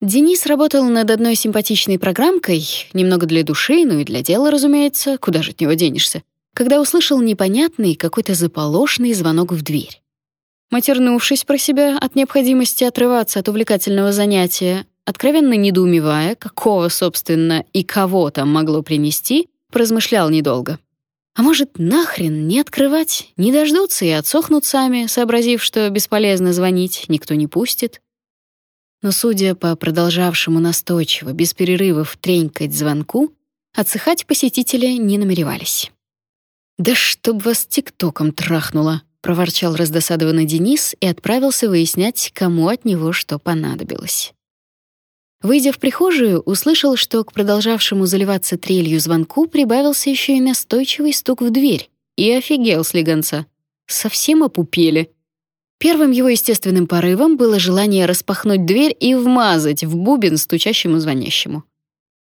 Денис работал над одной симпатичной программкой, немного для души, ну и для дела, разумеется, куда же от него денешься, когда услышал непонятный, какой-то заполошный звонок в дверь. Матернувшись про себя от необходимости отрываться от увлекательного занятия, откровенно недоумевая, какого, собственно, и кого там могло принести, поразмышлял недолго. А может, нахрен не открывать, не дождутся и отсохнут сами, сообразив, что бесполезно звонить, никто не пустит. Но, судя по продолжавшему настойчиво, без перерывов тренькать звонку, отсыхать посетители не намеревались. «Да чтоб вас тиктоком трахнуло!» — проворчал раздосадованный Денис и отправился выяснять, кому от него что понадобилось. Выйдя в прихожую, услышал, что к продолжавшему заливаться трелью звонку прибавился еще и настойчивый стук в дверь, и офигел слегонца. Совсем опупели. Первым его естественным порывом было желание распахнуть дверь и вмазать в бубен стучащему звонящему.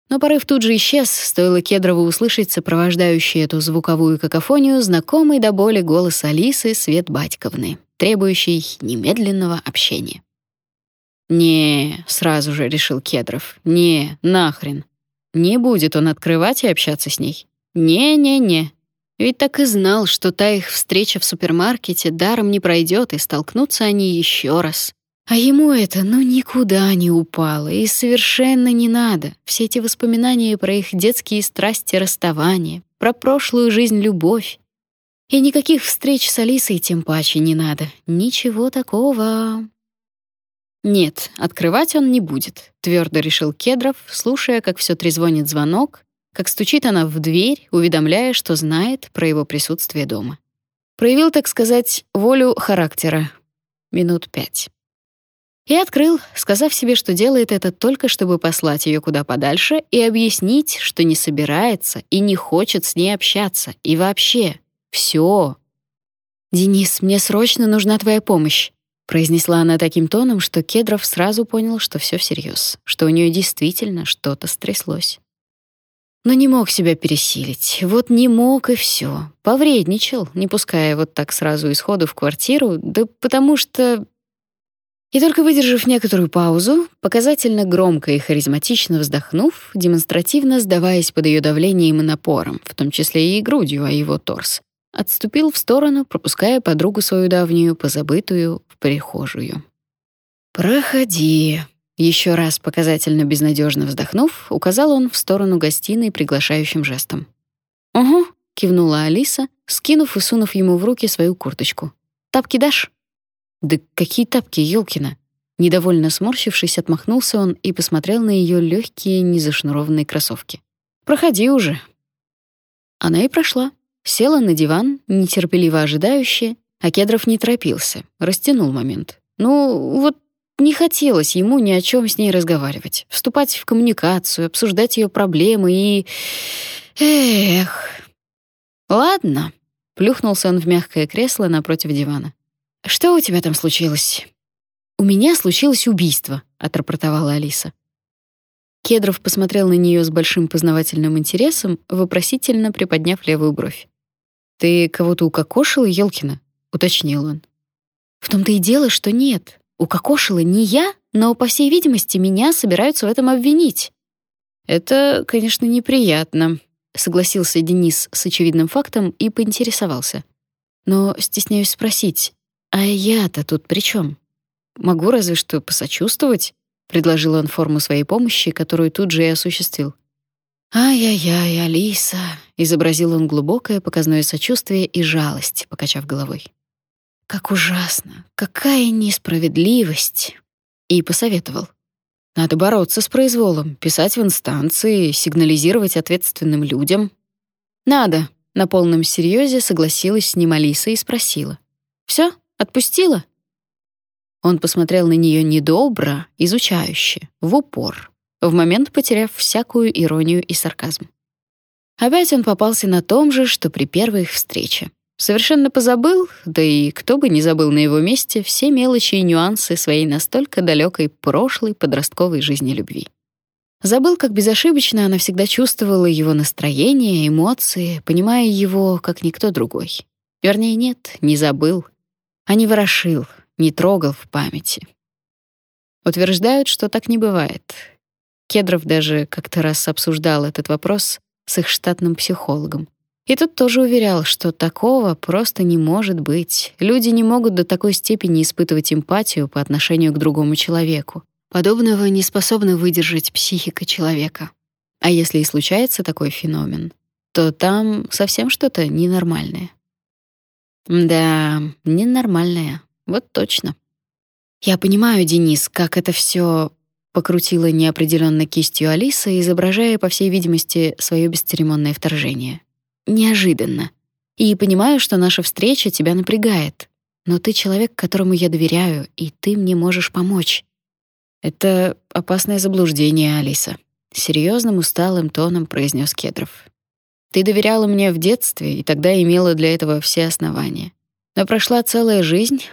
Но порыв тут же исчез, стоило Кедрову услышать сопровождающий эту звуковую какофонию знакомый до боли голос Алисы Свет Батьковны, требующий немедленного общения. «Не», — сразу же решил Кедров, — «не, нахрен. Не будет он открывать и общаться с ней. Не-не-не. Ведь так и знал, что та их встреча в супермаркете даром не пройдет, и столкнутся они еще раз. А ему это ну никуда не упало, и совершенно не надо. Все эти воспоминания про их детские страсти расставания, про прошлую жизнь любовь. И никаких встреч с Алисой тем паче не надо. Ничего такого. Нет, открывать он не будет, твердо решил Кедров, слушая, как все трезвонит звонок, как стучит она в дверь, уведомляя, что знает про его присутствие дома. Проявил, так сказать, волю характера. Минут пять. И открыл, сказав себе, что делает это только чтобы послать ее куда подальше и объяснить, что не собирается и не хочет с ней общаться. И вообще, все. «Денис, мне срочно нужна твоя помощь произнесла она таким тоном, что Кедров сразу понял, что все всерьез, что у нее действительно что-то стряслось. Но не мог себя пересилить. Вот не мог и все. Повредничал, не пуская вот так сразу исходу в квартиру, да потому что и только выдержав некоторую паузу, показательно громко и харизматично вздохнув, демонстративно сдаваясь под ее давлением и напором, в том числе и грудью, а его торс, отступил в сторону, пропуская подругу свою давнюю, позабытую, в прихожую. «Проходи», — еще раз показательно безнадежно вздохнув, указал он в сторону гостиной приглашающим жестом. «Угу», — кивнула Алиса, скинув и сунув ему в руки свою курточку. «Тапки дашь?» «Да какие тапки, Ёлкина?» Недовольно сморщившись, отмахнулся он и посмотрел на ее легкие незашнурованные кроссовки. «Проходи уже». Она и прошла. Села на диван, нетерпеливо ожидающая, а Кедров не торопился, растянул момент. Ну, вот не хотелось ему ни о чем с ней разговаривать, вступать в коммуникацию, обсуждать ее проблемы и... Эх... Ладно, плюхнулся он в мягкое кресло напротив дивана. Что у тебя там случилось? У меня случилось убийство, отрапортовала Алиса. Кедров посмотрел на нее с большим познавательным интересом, вопросительно приподняв левую бровь. «Ты кого-то укокошила, Ёлкина?» — уточнил он. «В том-то и дело, что нет. Укокошила не я, но, по всей видимости, меня собираются в этом обвинить». «Это, конечно, неприятно», — согласился Денис с очевидным фактом и поинтересовался. «Но стесняюсь спросить, а я-то тут при чем? Могу разве что посочувствовать?» предложил он форму своей помощи, которую тут же и осуществил. «Ай-яй-яй, Алиса!» — изобразил он глубокое показное сочувствие и жалость, покачав головой. «Как ужасно! Какая несправедливость!» И посоветовал. «Надо бороться с произволом, писать в инстанции, сигнализировать ответственным людям». «Надо!» — на полном серьезе согласилась с ним Алиса и спросила. «Всё? Отпустила?» Он посмотрел на нее недобро, изучающе, в упор, в момент потеряв всякую иронию и сарказм. Опять он попался на том же, что при первой их встрече. Совершенно позабыл, да и кто бы не забыл на его месте все мелочи и нюансы своей настолько далекой прошлой подростковой жизни любви. Забыл, как безошибочно она всегда чувствовала его настроение, эмоции, понимая его, как никто другой. Вернее, нет, не забыл, а не ворошил, не трогал в памяти. Утверждают, что так не бывает. Кедров даже как-то раз обсуждал этот вопрос с их штатным психологом. И тот тоже уверял, что такого просто не может быть. Люди не могут до такой степени испытывать эмпатию по отношению к другому человеку. Подобного не способна выдержать психика человека. А если и случается такой феномен, то там совсем что-то ненормальное. Да, ненормальное. Вот точно. Я понимаю, Денис, как это все покрутила неопределенно кистью Алиса, изображая, по всей видимости, свое бесцеремонное вторжение неожиданно. И понимаю, что наша встреча тебя напрягает. Но ты человек, которому я доверяю, и ты мне можешь помочь. Это опасное заблуждение, Алиса, серьезным усталым тоном произнес Кедров. Ты доверяла мне в детстве, и тогда имела для этого все основания. Но прошла целая жизнь,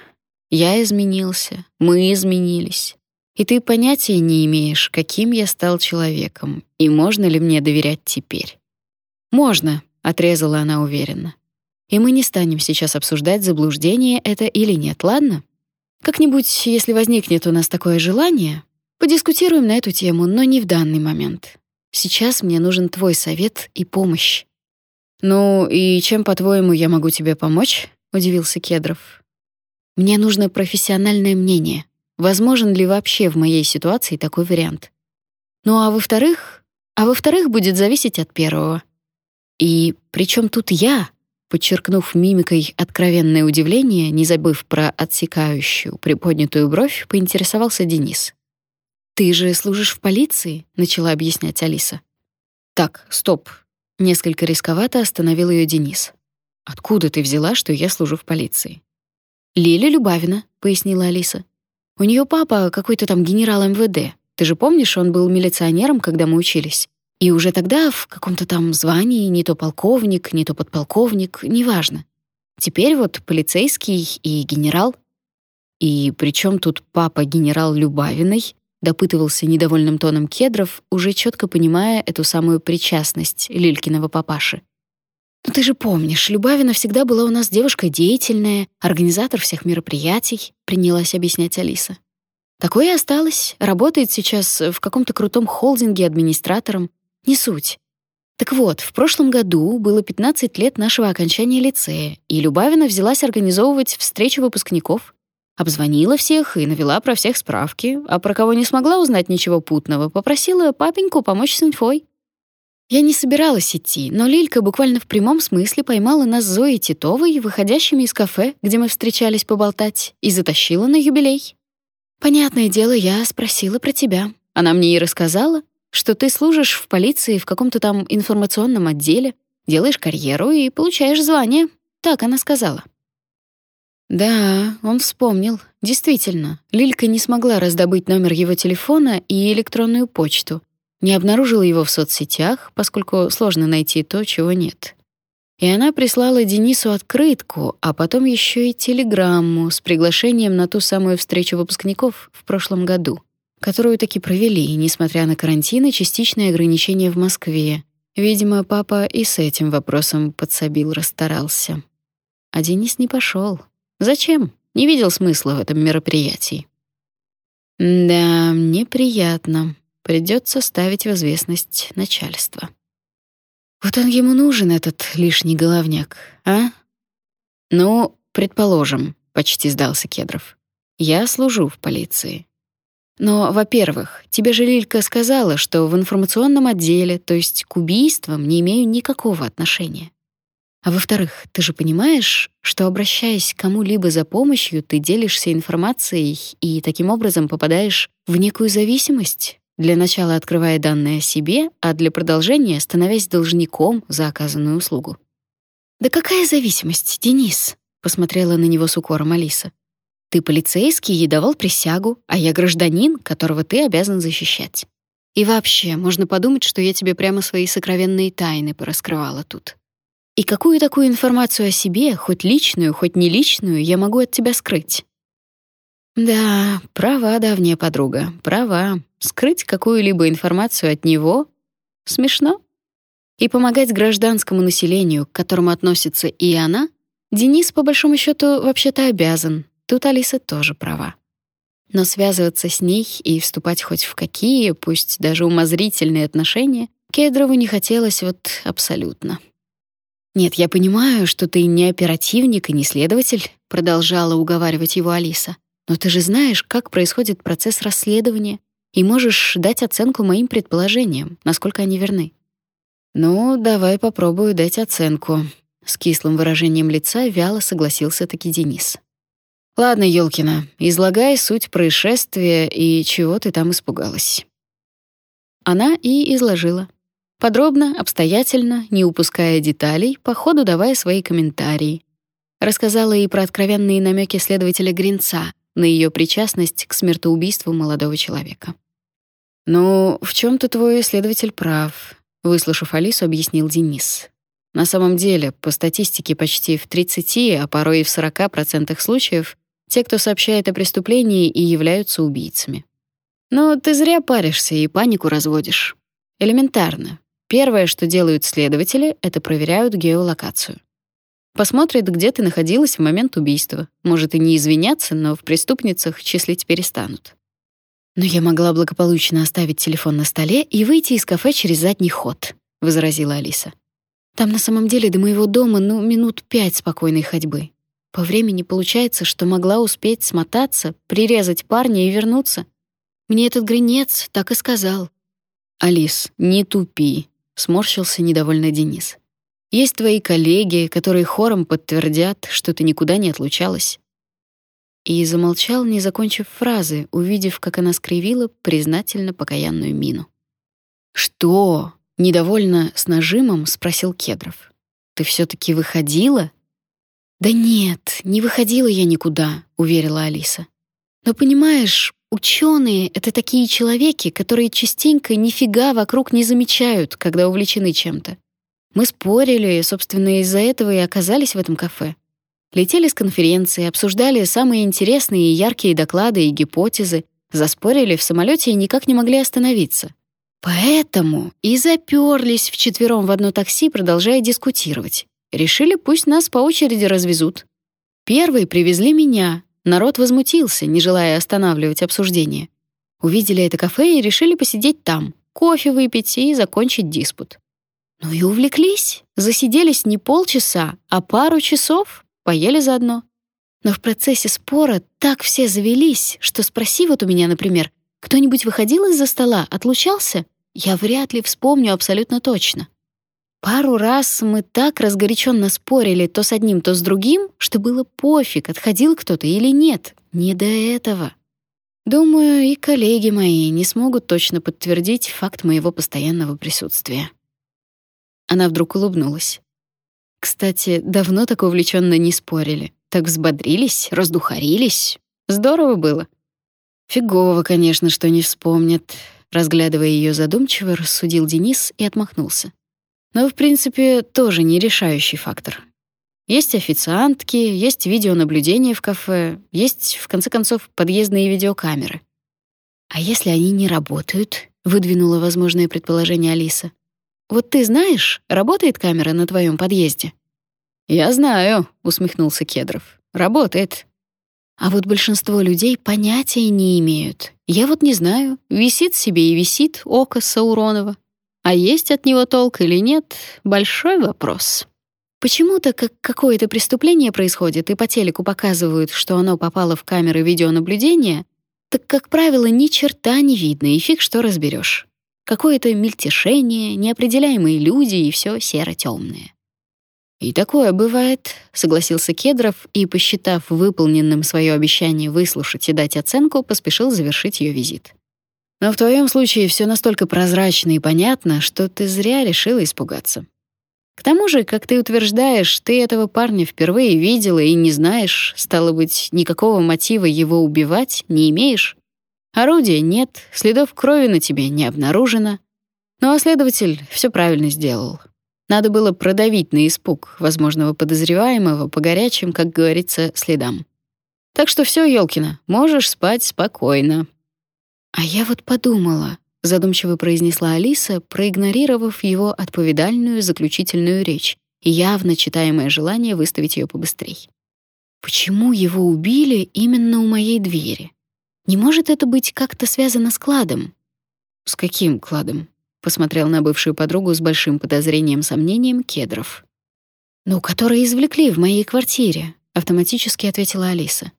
я изменился, мы изменились. И ты понятия не имеешь, каким я стал человеком, и можно ли мне доверять теперь. Можно, отрезала она уверенно. И мы не станем сейчас обсуждать, заблуждение это или нет, ладно? Как-нибудь, если возникнет у нас такое желание, подискутируем на эту тему, но не в данный момент. Сейчас мне нужен твой совет и помощь. Ну, и чем, по-твоему, я могу тебе помочь? удивился Кедров. Мне нужно профессиональное мнение. Возможен ли вообще в моей ситуации такой вариант? Ну а во-вторых, а во-вторых, будет зависеть от первого. И причем тут я, подчеркнув мимикой откровенное удивление, не забыв про отсекающую приподнятую бровь, поинтересовался Денис. Ты же служишь в полиции, начала объяснять Алиса. Так, стоп. Несколько рисковато остановил ее Денис. Откуда ты взяла, что я служу в полиции? Лиля Любавина, пояснила Алиса. У нее папа какой-то там генерал МВД. Ты же помнишь, он был милиционером, когда мы учились. И уже тогда в каком-то там звании, не то полковник, не то подполковник, неважно. Теперь вот полицейский и генерал. И причем тут папа генерал Любавиной, допытывался недовольным тоном Кедров, уже четко понимая эту самую причастность Лилькиного папаши. «Ну ты же помнишь, Любавина всегда была у нас девушка деятельная, организатор всех мероприятий», — принялась объяснять Алиса. Такое и осталось, работает сейчас в каком-то крутом холдинге администратором, не суть. Так вот, в прошлом году было 15 лет нашего окончания лицея, и Любавина взялась организовывать встречу выпускников. Обзвонила всех и навела про всех справки, а про кого не смогла узнать ничего путного, попросила папеньку помочь с инфой. Я не собиралась идти, но Лилька буквально в прямом смысле поймала нас с Зоей Титовой, выходящими из кафе, где мы встречались поболтать, и затащила на юбилей. Понятное дело, я спросила про тебя. Она мне и рассказала, что ты служишь в полиции в каком-то там информационном отделе, делаешь карьеру и получаешь звание. Так она сказала. Да, он вспомнил. Действительно, Лилька не смогла раздобыть номер его телефона и электронную почту. Не обнаружила его в соцсетях, поскольку сложно найти то, чего нет. И она прислала Денису открытку, а потом еще и телеграмму с приглашением на ту самую встречу выпускников в прошлом году которую таки провели, несмотря на карантин и частичные ограничения в Москве. Видимо, папа и с этим вопросом подсобил, расстарался. А Денис не пошел. Зачем? Не видел смысла в этом мероприятии. Да, неприятно. Придется ставить в известность начальство. Вот он ему нужен, этот лишний головняк, а? Ну, предположим, почти сдался Кедров. Я служу в полиции. Но, во-первых, тебе же Лилька сказала, что в информационном отделе, то есть к убийствам, не имею никакого отношения. А во-вторых, ты же понимаешь, что обращаясь к кому-либо за помощью, ты делишься информацией и таким образом попадаешь в некую зависимость, для начала открывая данные о себе, а для продолжения становясь должником за оказанную услугу. Да какая зависимость, Денис? посмотрела на него с укором Алиса. Ты полицейский и давал присягу, а я гражданин, которого ты обязан защищать. И вообще, можно подумать, что я тебе прямо свои сокровенные тайны пораскрывала тут. И какую такую информацию о себе, хоть личную, хоть не личную, я могу от тебя скрыть? Да, права давняя подруга, права. Скрыть какую-либо информацию от него смешно. И помогать гражданскому населению, к которому относится и она, Денис по большому счету вообще-то обязан, Тут Алиса тоже права. Но связываться с ней и вступать хоть в какие, пусть даже умозрительные отношения, Кедрову не хотелось вот абсолютно. «Нет, я понимаю, что ты не оперативник и не следователь», продолжала уговаривать его Алиса. «Но ты же знаешь, как происходит процесс расследования, и можешь дать оценку моим предположениям, насколько они верны». «Ну, давай попробую дать оценку», — с кислым выражением лица вяло согласился таки Денис. «Ладно, Ёлкина, излагай суть происшествия и чего ты там испугалась». Она и изложила. Подробно, обстоятельно, не упуская деталей, по ходу давая свои комментарии. Рассказала и про откровенные намеки следователя Гринца на ее причастность к смертоубийству молодого человека. «Ну, в чем то твой следователь прав», — выслушав Алису, объяснил Денис. «На самом деле, по статистике почти в 30, а порой и в 40% случаев те, кто сообщает о преступлении, и являются убийцами. Но ты зря паришься и панику разводишь. Элементарно. Первое, что делают следователи, это проверяют геолокацию. Посмотрят, где ты находилась в момент убийства. Может и не извиняться, но в преступницах числить перестанут. Но я могла благополучно оставить телефон на столе и выйти из кафе через задний ход, возразила Алиса. Там на самом деле до моего дома, ну, минут пять спокойной ходьбы. По времени получается, что могла успеть смотаться, прирезать парня и вернуться. Мне этот гринец так и сказал. Алис, не тупи, сморщился недовольно Денис. Есть твои коллеги, которые хором подтвердят, что ты никуда не отлучалась. И замолчал, не закончив фразы, увидев, как она скривила признательно покаянную мину. Что? недовольно с нажимом спросил Кедров. Ты все таки выходила? Да нет, не выходила я никуда, уверила Алиса. Но понимаешь, Ученые — это такие человеки, которые частенько нифига вокруг не замечают, когда увлечены чем-то. Мы спорили, собственно, из-за этого и оказались в этом кафе. Летели с конференции, обсуждали самые интересные и яркие доклады и гипотезы, заспорили в самолете и никак не могли остановиться. Поэтому и заперлись вчетвером в одно такси, продолжая дискутировать. Решили, пусть нас по очереди развезут. Первые привезли меня, Народ возмутился, не желая останавливать обсуждение. Увидели это кафе и решили посидеть там, кофе выпить и закончить диспут. Ну и увлеклись. Засиделись не полчаса, а пару часов, поели заодно. Но в процессе спора так все завелись, что спроси вот у меня, например, кто-нибудь выходил из-за стола, отлучался, я вряд ли вспомню абсолютно точно. Пару раз мы так разгоряченно спорили то с одним, то с другим, что было пофиг, отходил кто-то или нет. Не до этого. Думаю, и коллеги мои не смогут точно подтвердить факт моего постоянного присутствия. Она вдруг улыбнулась. Кстати, давно так увлеченно не спорили. Так взбодрились, раздухарились. Здорово было. Фигово, конечно, что не вспомнят. Разглядывая ее задумчиво, рассудил Денис и отмахнулся. Но, в принципе, тоже не решающий фактор. Есть официантки, есть видеонаблюдение в кафе, есть, в конце концов, подъездные видеокамеры. А если они не работают? выдвинула возможное предположение Алиса. Вот ты знаешь, работает камера на твоем подъезде? Я знаю, усмехнулся Кедров. Работает. А вот большинство людей понятия не имеют. Я вот не знаю, висит себе и висит око Сауронова. А есть от него толк или нет — большой вопрос. Почему-то, как какое-то преступление происходит и по телеку показывают, что оно попало в камеры видеонаблюдения, так, как правило, ни черта не видно, и фиг что разберешь. Какое-то мельтешение, неопределяемые люди и все серо темное «И такое бывает», — согласился Кедров и, посчитав выполненным свое обещание выслушать и дать оценку, поспешил завершить ее визит. Но в твоем случае все настолько прозрачно и понятно, что ты зря решила испугаться. К тому же, как ты утверждаешь, ты этого парня впервые видела и не знаешь, стало быть, никакого мотива его убивать не имеешь. Орудия нет, следов крови на тебе не обнаружено. Ну а следователь все правильно сделал. Надо было продавить на испуг возможного подозреваемого по горячим, как говорится, следам. Так что все, Ёлкина, можешь спать спокойно. А я вот подумала, задумчиво произнесла Алиса, проигнорировав его отповедальную заключительную речь и явно читаемое желание выставить ее побыстрей. Почему его убили именно у моей двери? Не может это быть как-то связано с кладом? С каким кладом? Посмотрел на бывшую подругу с большим подозрением, сомнением Кедров. Ну, который извлекли в моей квартире, автоматически ответила Алиса.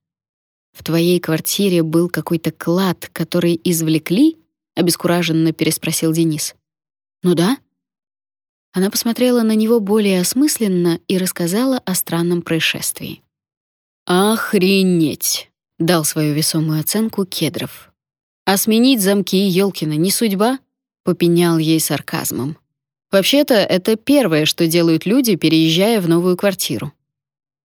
В твоей квартире был какой-то клад, который извлекли? обескураженно переспросил Денис. Ну да. Она посмотрела на него более осмысленно и рассказала о странном происшествии. Охренеть, дал свою весомую оценку Кедров. А сменить замки Ёлкина не судьба, попенял ей сарказмом. Вообще-то это первое, что делают люди, переезжая в новую квартиру.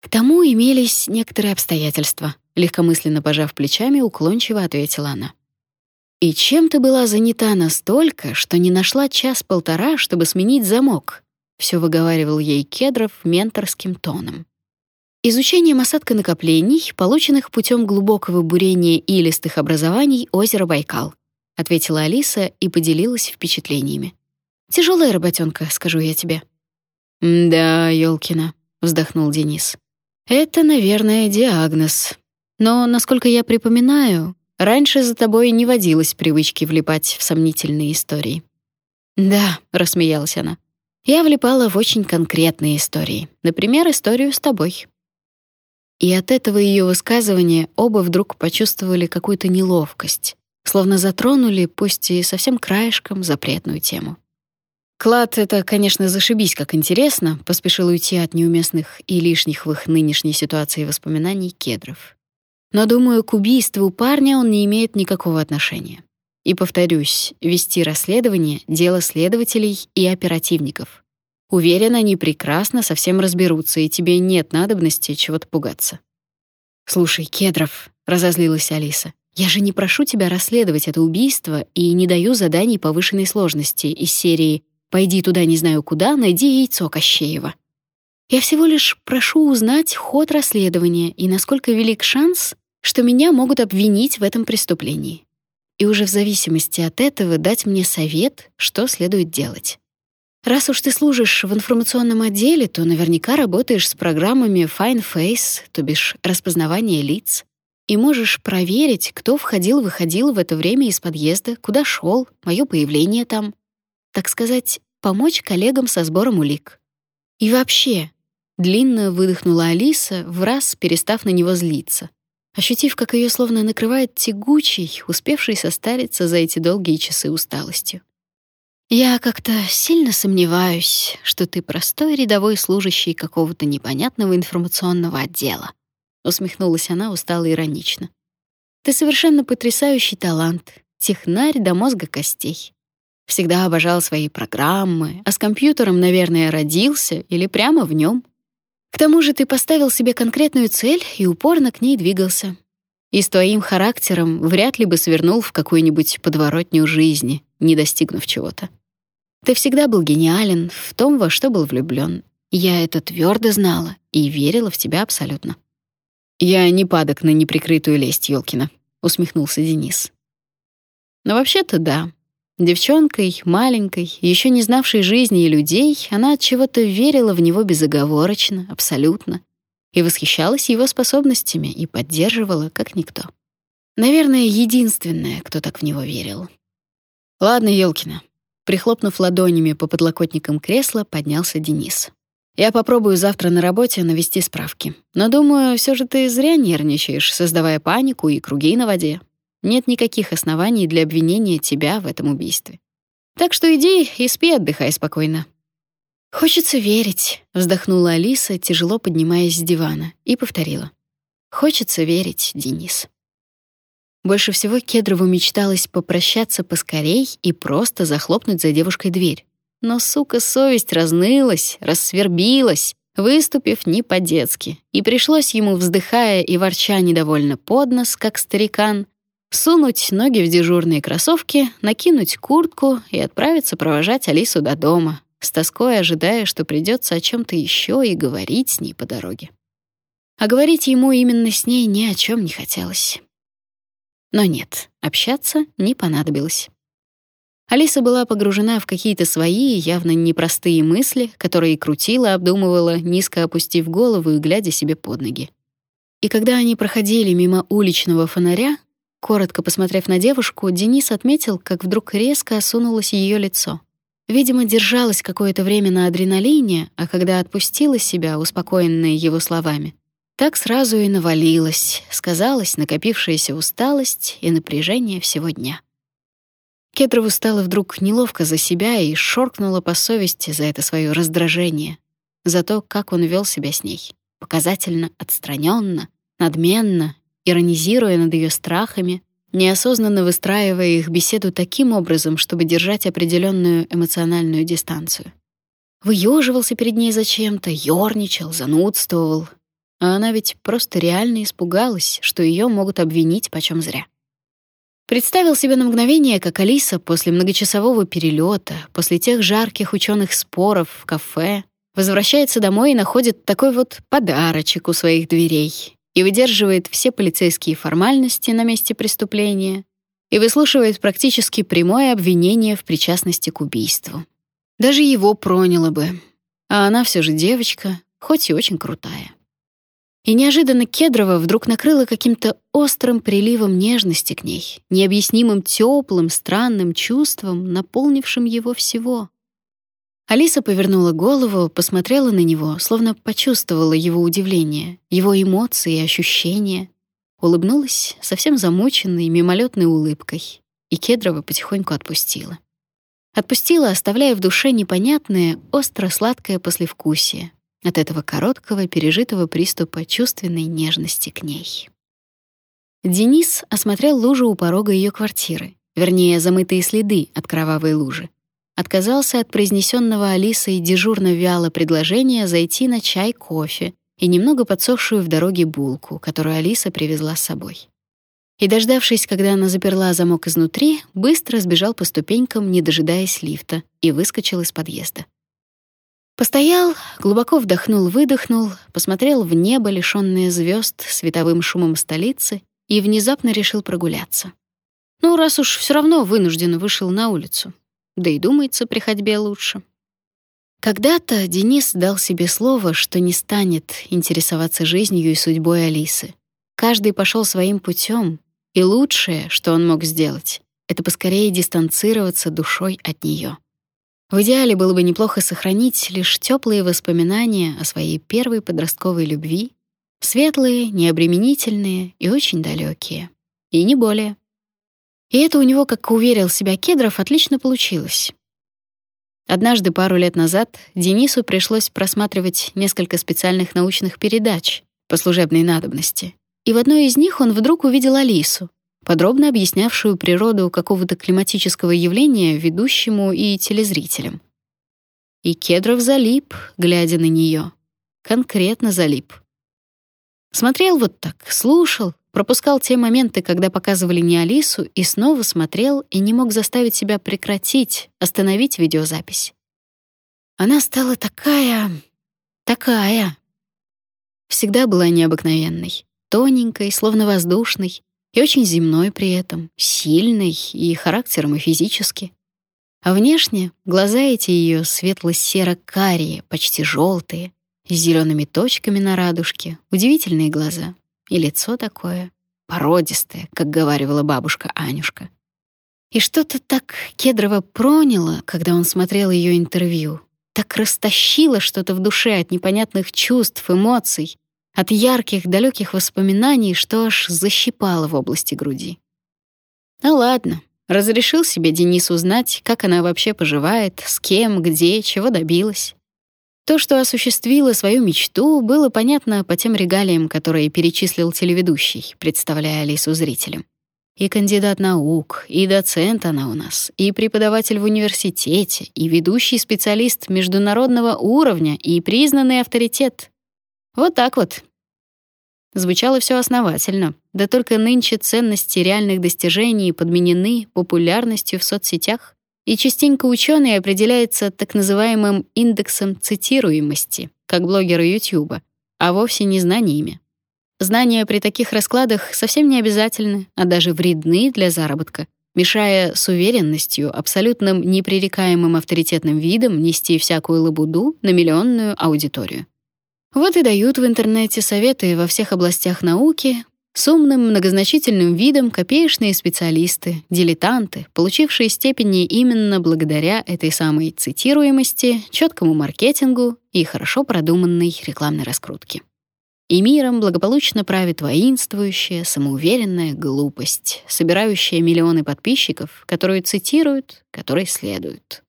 К тому имелись некоторые обстоятельства, легкомысленно пожав плечами, уклончиво ответила она. И чем ты была занята настолько, что не нашла час-полтора, чтобы сменить замок? Все выговаривал ей Кедров менторским тоном. Изучением осадка накоплений, полученных путем глубокого бурения илистых образований озера Байкал, ответила Алиса и поделилась впечатлениями. Тяжелая работенка, скажу я тебе. Да, Ёлкина, вздохнул Денис. Это, наверное, диагноз. Но, насколько я припоминаю, Раньше за тобой не водилось привычки влипать в сомнительные истории. Да, рассмеялась она. Я влипала в очень конкретные истории. Например, историю с тобой. И от этого ее высказывания оба вдруг почувствовали какую-то неловкость, словно затронули, пусть и совсем краешком, запретную тему. Клад — это, конечно, зашибись, как интересно, поспешил уйти от неуместных и лишних в их нынешней ситуации воспоминаний Кедров. Но, думаю, к убийству парня он не имеет никакого отношения. И повторюсь, вести расследование — дело следователей и оперативников. Уверена, они прекрасно со всем разберутся, и тебе нет надобности чего-то пугаться. «Слушай, Кедров», — разозлилась Алиса, «я же не прошу тебя расследовать это убийство и не даю заданий повышенной сложности из серии «Пойди туда не знаю куда, найди яйцо Кощеева». Я всего лишь прошу узнать ход расследования и насколько велик шанс, что меня могут обвинить в этом преступлении. И уже в зависимости от этого дать мне совет, что следует делать. Раз уж ты служишь в информационном отделе, то наверняка работаешь с программами Fine Face, то бишь распознавание лиц, и можешь проверить, кто входил-выходил в это время из подъезда, куда шел, мое появление там. Так сказать, помочь коллегам со сбором улик. И вообще, длинно выдохнула Алиса, в раз перестав на него злиться ощутив, как ее словно накрывает тягучий, успевший состариться за эти долгие часы усталостью. «Я как-то сильно сомневаюсь, что ты простой рядовой служащий какого-то непонятного информационного отдела», усмехнулась она устало иронично. «Ты совершенно потрясающий талант, технарь до мозга костей. Всегда обожал свои программы, а с компьютером, наверное, родился или прямо в нем. К тому же ты поставил себе конкретную цель и упорно к ней двигался. И с твоим характером вряд ли бы свернул в какую-нибудь подворотню жизни, не достигнув чего-то. Ты всегда был гениален в том, во что был влюблён. Я это твёрдо знала и верила в тебя абсолютно. Я не падок на неприкрытую лесть Ёлкина, усмехнулся Денис. Но вообще-то да. Девчонкой, маленькой, еще не знавшей жизни и людей, она от чего-то верила в него безоговорочно, абсолютно, и восхищалась его способностями и поддерживала, как никто. Наверное, единственная, кто так в него верил. Ладно, Елкина. Прихлопнув ладонями по подлокотникам кресла, поднялся Денис. Я попробую завтра на работе навести справки. Но думаю, все же ты зря нервничаешь, создавая панику и круги на воде. Нет никаких оснований для обвинения тебя в этом убийстве. Так что иди и спи, отдыхай спокойно. Хочется верить, вздохнула Алиса, тяжело поднимаясь с дивана, и повторила: Хочется верить, Денис. Больше всего Кедрову мечталось попрощаться поскорей и просто захлопнуть за девушкой дверь. Но, сука, совесть разнылась, рассвербилась, выступив не по-детски, и пришлось ему, вздыхая и ворча недовольно под нос, как старикан, Сунуть ноги в дежурные кроссовки, накинуть куртку и отправиться провожать Алису до дома, с тоской ожидая, что придется о чем то еще и говорить с ней по дороге. А говорить ему именно с ней ни о чем не хотелось. Но нет, общаться не понадобилось. Алиса была погружена в какие-то свои, явно непростые мысли, которые крутила, обдумывала, низко опустив голову и глядя себе под ноги. И когда они проходили мимо уличного фонаря, Коротко посмотрев на девушку, Денис отметил, как вдруг резко осунулось ее лицо. Видимо, держалась какое-то время на адреналине, а когда отпустила себя, успокоенная его словами, так сразу и навалилась, сказалась накопившаяся усталость и напряжение всего дня. Кедрову стало вдруг неловко за себя и шоркнуло по совести за это свое раздражение, за то, как он вел себя с ней, показательно отстраненно, надменно, иронизируя над ее страхами, неосознанно выстраивая их беседу таким образом, чтобы держать определенную эмоциональную дистанцию. Выеживался перед ней зачем-то, ёрничал, занудствовал, а она ведь просто реально испугалась, что ее могут обвинить почем зря. Представил себе на мгновение, как Алиса после многочасового перелета, после тех жарких ученых споров в кафе, возвращается домой и находит такой вот подарочек у своих дверей и выдерживает все полицейские формальности на месте преступления и выслушивает практически прямое обвинение в причастности к убийству. Даже его проняло бы. А она все же девочка, хоть и очень крутая. И неожиданно Кедрова вдруг накрыла каким-то острым приливом нежности к ней, необъяснимым теплым, странным чувством, наполнившим его всего. Алиса повернула голову, посмотрела на него, словно почувствовала его удивление, его эмоции и ощущения, улыбнулась совсем замученной, мимолетной улыбкой, и Кедрова потихоньку отпустила. Отпустила, оставляя в душе непонятное, остро-сладкое послевкусие, от этого короткого пережитого приступа чувственной нежности к ней. Денис осмотрел лужу у порога ее квартиры, вернее, замытые следы от кровавой лужи. Отказался от произнесенного Алисой дежурно вяло предложения зайти на чай, кофе и немного подсохшую в дороге булку, которую Алиса привезла с собой. И, дождавшись, когда она заперла замок изнутри, быстро сбежал по ступенькам, не дожидаясь лифта, и выскочил из подъезда. Постоял, глубоко вдохнул-выдохнул, посмотрел в небо, лишённое звёзд, световым шумом столицы, и внезапно решил прогуляться. Ну, раз уж всё равно вынужденно вышел на улицу. Да и думается при ходьбе лучше. Когда-то Денис дал себе слово, что не станет интересоваться жизнью и судьбой Алисы. Каждый пошёл своим путём, и лучшее, что он мог сделать, это поскорее дистанцироваться душой от неё. В идеале было бы неплохо сохранить лишь теплые воспоминания о своей первой подростковой любви, светлые, необременительные и очень далекие, И не более. И это у него, как уверил себя Кедров, отлично получилось. Однажды пару лет назад Денису пришлось просматривать несколько специальных научных передач по служебной надобности. И в одной из них он вдруг увидел Алису, подробно объяснявшую природу какого-то климатического явления ведущему и телезрителям. И Кедров залип, глядя на нее, Конкретно залип. Смотрел вот так, слушал, пропускал те моменты, когда показывали не Алису, и снова смотрел и не мог заставить себя прекратить, остановить видеозапись. Она стала такая... такая. Всегда была необыкновенной, тоненькой, словно воздушной, и очень земной при этом, сильный и характером, и физически. А внешне глаза эти ее светло-серо-карие, почти желтые, с зелеными точками на радужке, удивительные глаза, и лицо такое породистое, как говаривала бабушка Анюшка. И что-то так Кедрова проняло, когда он смотрел ее интервью, так растащило что-то в душе от непонятных чувств, эмоций, от ярких, далеких воспоминаний, что аж защипало в области груди. Ну ладно, разрешил себе Денис узнать, как она вообще поживает, с кем, где, чего добилась. То, что осуществила свою мечту, было понятно по тем регалиям, которые перечислил телеведущий, представляя Алису зрителям. И кандидат наук, и доцент она у нас, и преподаватель в университете, и ведущий специалист международного уровня, и признанный авторитет. Вот так вот. Звучало все основательно, да только нынче ценности реальных достижений подменены популярностью в соцсетях, и частенько ученый определяется так называемым индексом цитируемости, как блогеры Ютуба, а вовсе не знаниями. Знания при таких раскладах совсем не обязательны, а даже вредны для заработка, мешая с уверенностью, абсолютным непререкаемым авторитетным видом нести всякую лабуду на миллионную аудиторию. Вот и дают в интернете советы во всех областях науки, С умным, многозначительным видом копеечные специалисты, дилетанты, получившие степени именно благодаря этой самой цитируемости, четкому маркетингу и хорошо продуманной рекламной раскрутке. И миром благополучно правит воинствующая, самоуверенная глупость, собирающая миллионы подписчиков, которую цитируют, которой следуют.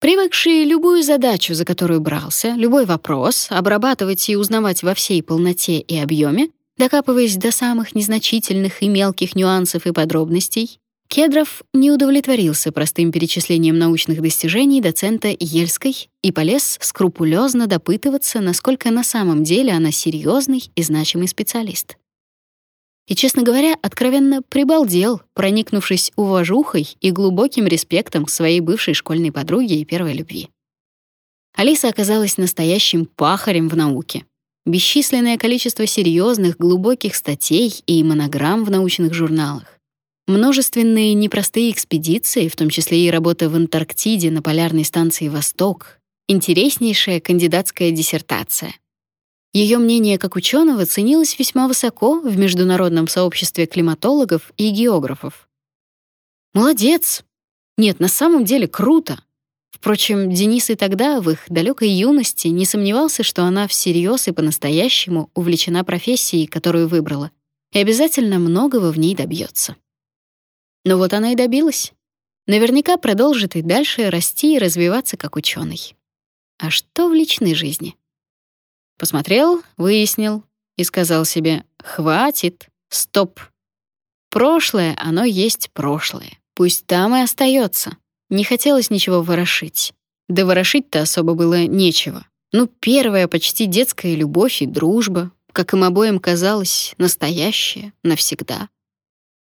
Привыкший любую задачу, за которую брался, любой вопрос, обрабатывать и узнавать во всей полноте и объеме, докапываясь до самых незначительных и мелких нюансов и подробностей, Кедров не удовлетворился простым перечислением научных достижений доцента Ельской и полез скрупулезно допытываться, насколько на самом деле она серьезный и значимый специалист. И, честно говоря, откровенно прибалдел, проникнувшись уважухой и глубоким респектом к своей бывшей школьной подруге и первой любви. Алиса оказалась настоящим пахарем в науке. Бесчисленное количество серьезных, глубоких статей и монограмм в научных журналах. Множественные непростые экспедиции, в том числе и работа в Антарктиде на полярной станции «Восток», интереснейшая кандидатская диссертация. Ее мнение как ученого ценилось весьма высоко в международном сообществе климатологов и географов. Молодец. Нет, на самом деле круто. Впрочем, Денис и тогда, в их далекой юности, не сомневался, что она всерьез и по-настоящему увлечена профессией, которую выбрала, и обязательно многого в ней добьется. Но вот она и добилась. Наверняка продолжит и дальше расти и развиваться как ученый. А что в личной жизни? Посмотрел, выяснил и сказал себе «Хватит, стоп». Прошлое, оно есть прошлое. Пусть там и остается. Не хотелось ничего ворошить. Да ворошить-то особо было нечего. Ну, первая почти детская любовь и дружба, как им обоим казалось, настоящая, навсегда.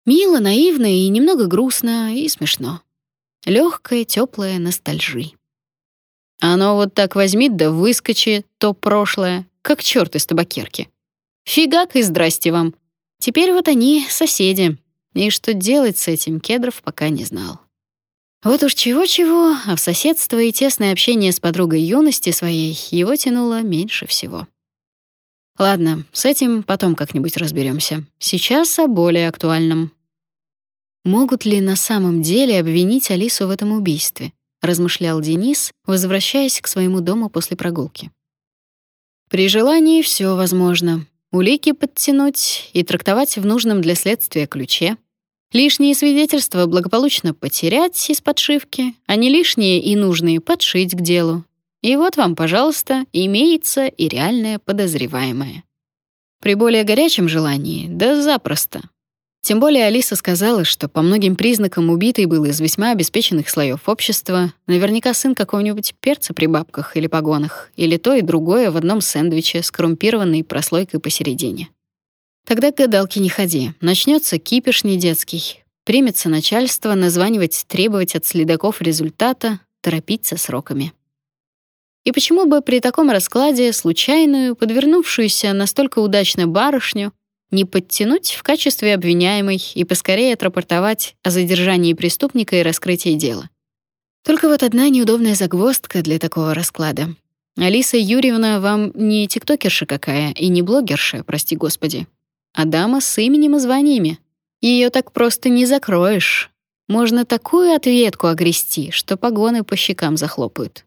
Мило, наивно и немного грустно и смешно. Легкая, теплая ностальжи. Оно вот так возьмит да выскочи, то прошлое, как черт из табакерки. Фигак и здрасте вам. Теперь вот они соседи. И что делать с этим Кедров пока не знал. Вот уж чего-чего, а в соседство и тесное общение с подругой юности своей его тянуло меньше всего. Ладно, с этим потом как-нибудь разберемся. Сейчас о более актуальном. Могут ли на самом деле обвинить Алису в этом убийстве? размышлял Денис, возвращаясь к своему дому после прогулки. При желании все возможно. Улики подтянуть и трактовать в нужном для следствия ключе. Лишние свидетельства благополучно потерять из подшивки, а не лишние и нужные подшить к делу. И вот вам, пожалуйста, имеется и реальное подозреваемое. При более горячем желании, да запросто, тем более Алиса сказала, что по многим признакам убитый был из весьма обеспеченных слоев общества, наверняка сын какого-нибудь перца при бабках или погонах, или то и другое в одном сэндвиче с коррумпированной прослойкой посередине. Тогда к гадалке не ходи, начнется кипиш недетский, примется начальство названивать, требовать от следаков результата, торопиться сроками. И почему бы при таком раскладе случайную, подвернувшуюся настолько удачно барышню не подтянуть в качестве обвиняемой и поскорее отрапортовать о задержании преступника и раскрытии дела. Только вот одна неудобная загвоздка для такого расклада. Алиса Юрьевна вам не тиктокерша какая и не блогерша, прости господи, а дама с именем и званиями. Ее так просто не закроешь. Можно такую ответку огрести, что погоны по щекам захлопают.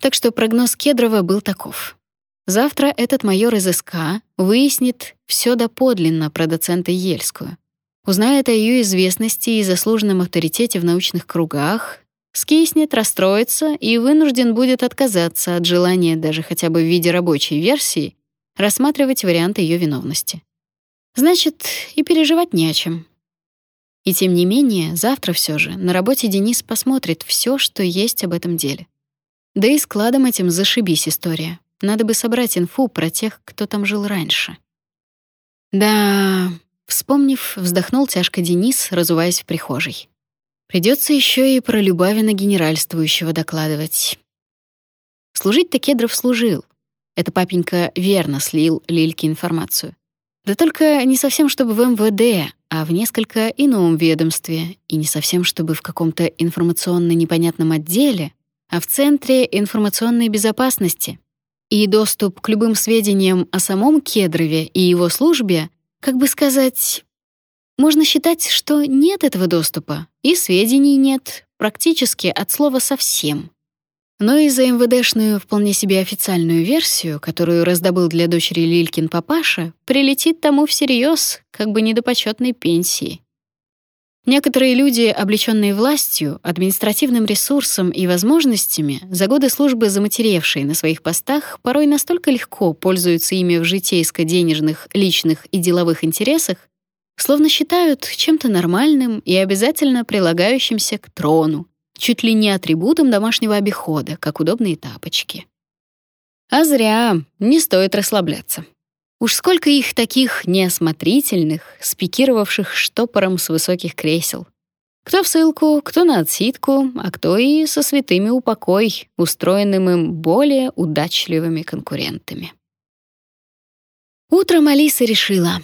Так что прогноз Кедрова был таков. Завтра этот майор из СК выяснит все доподлинно про доцента Ельскую. Узнает о ее известности и заслуженном авторитете в научных кругах, скиснет, расстроится и вынужден будет отказаться от желания даже хотя бы в виде рабочей версии рассматривать варианты ее виновности. Значит, и переживать не о чем. И тем не менее, завтра все же на работе Денис посмотрит все, что есть об этом деле. Да и складом этим зашибись история. Надо бы собрать инфу про тех, кто там жил раньше. Да, вспомнив, вздохнул тяжко Денис, разуваясь в прихожей. Придется еще и про Любавина генеральствующего докладывать. Служить-то Кедров служил. Это папенька верно слил Лильке информацию. Да только не совсем чтобы в МВД, а в несколько ином ведомстве, и не совсем чтобы в каком-то информационно непонятном отделе, а в Центре информационной безопасности, и доступ к любым сведениям о самом Кедрове и его службе как бы сказать, можно считать, что нет этого доступа, и сведений нет, практически от слова совсем. Но и за МВДшную вполне себе официальную версию, которую раздобыл для дочери Лилькин папаша, прилетит тому всерьез, как бы не до почетной пенсии. Некоторые люди, облеченные властью, административным ресурсом и возможностями, за годы службы заматеревшие на своих постах, порой настолько легко пользуются ими в житейско-денежных, личных и деловых интересах, словно считают чем-то нормальным и обязательно прилагающимся к трону, чуть ли не атрибутом домашнего обихода, как удобные тапочки. А зря, не стоит расслабляться. Уж сколько их таких неосмотрительных, спикировавших штопором с высоких кресел. Кто в ссылку, кто на отсидку, а кто и со святыми упокой, устроенным им более удачливыми конкурентами. Утром Алиса решила,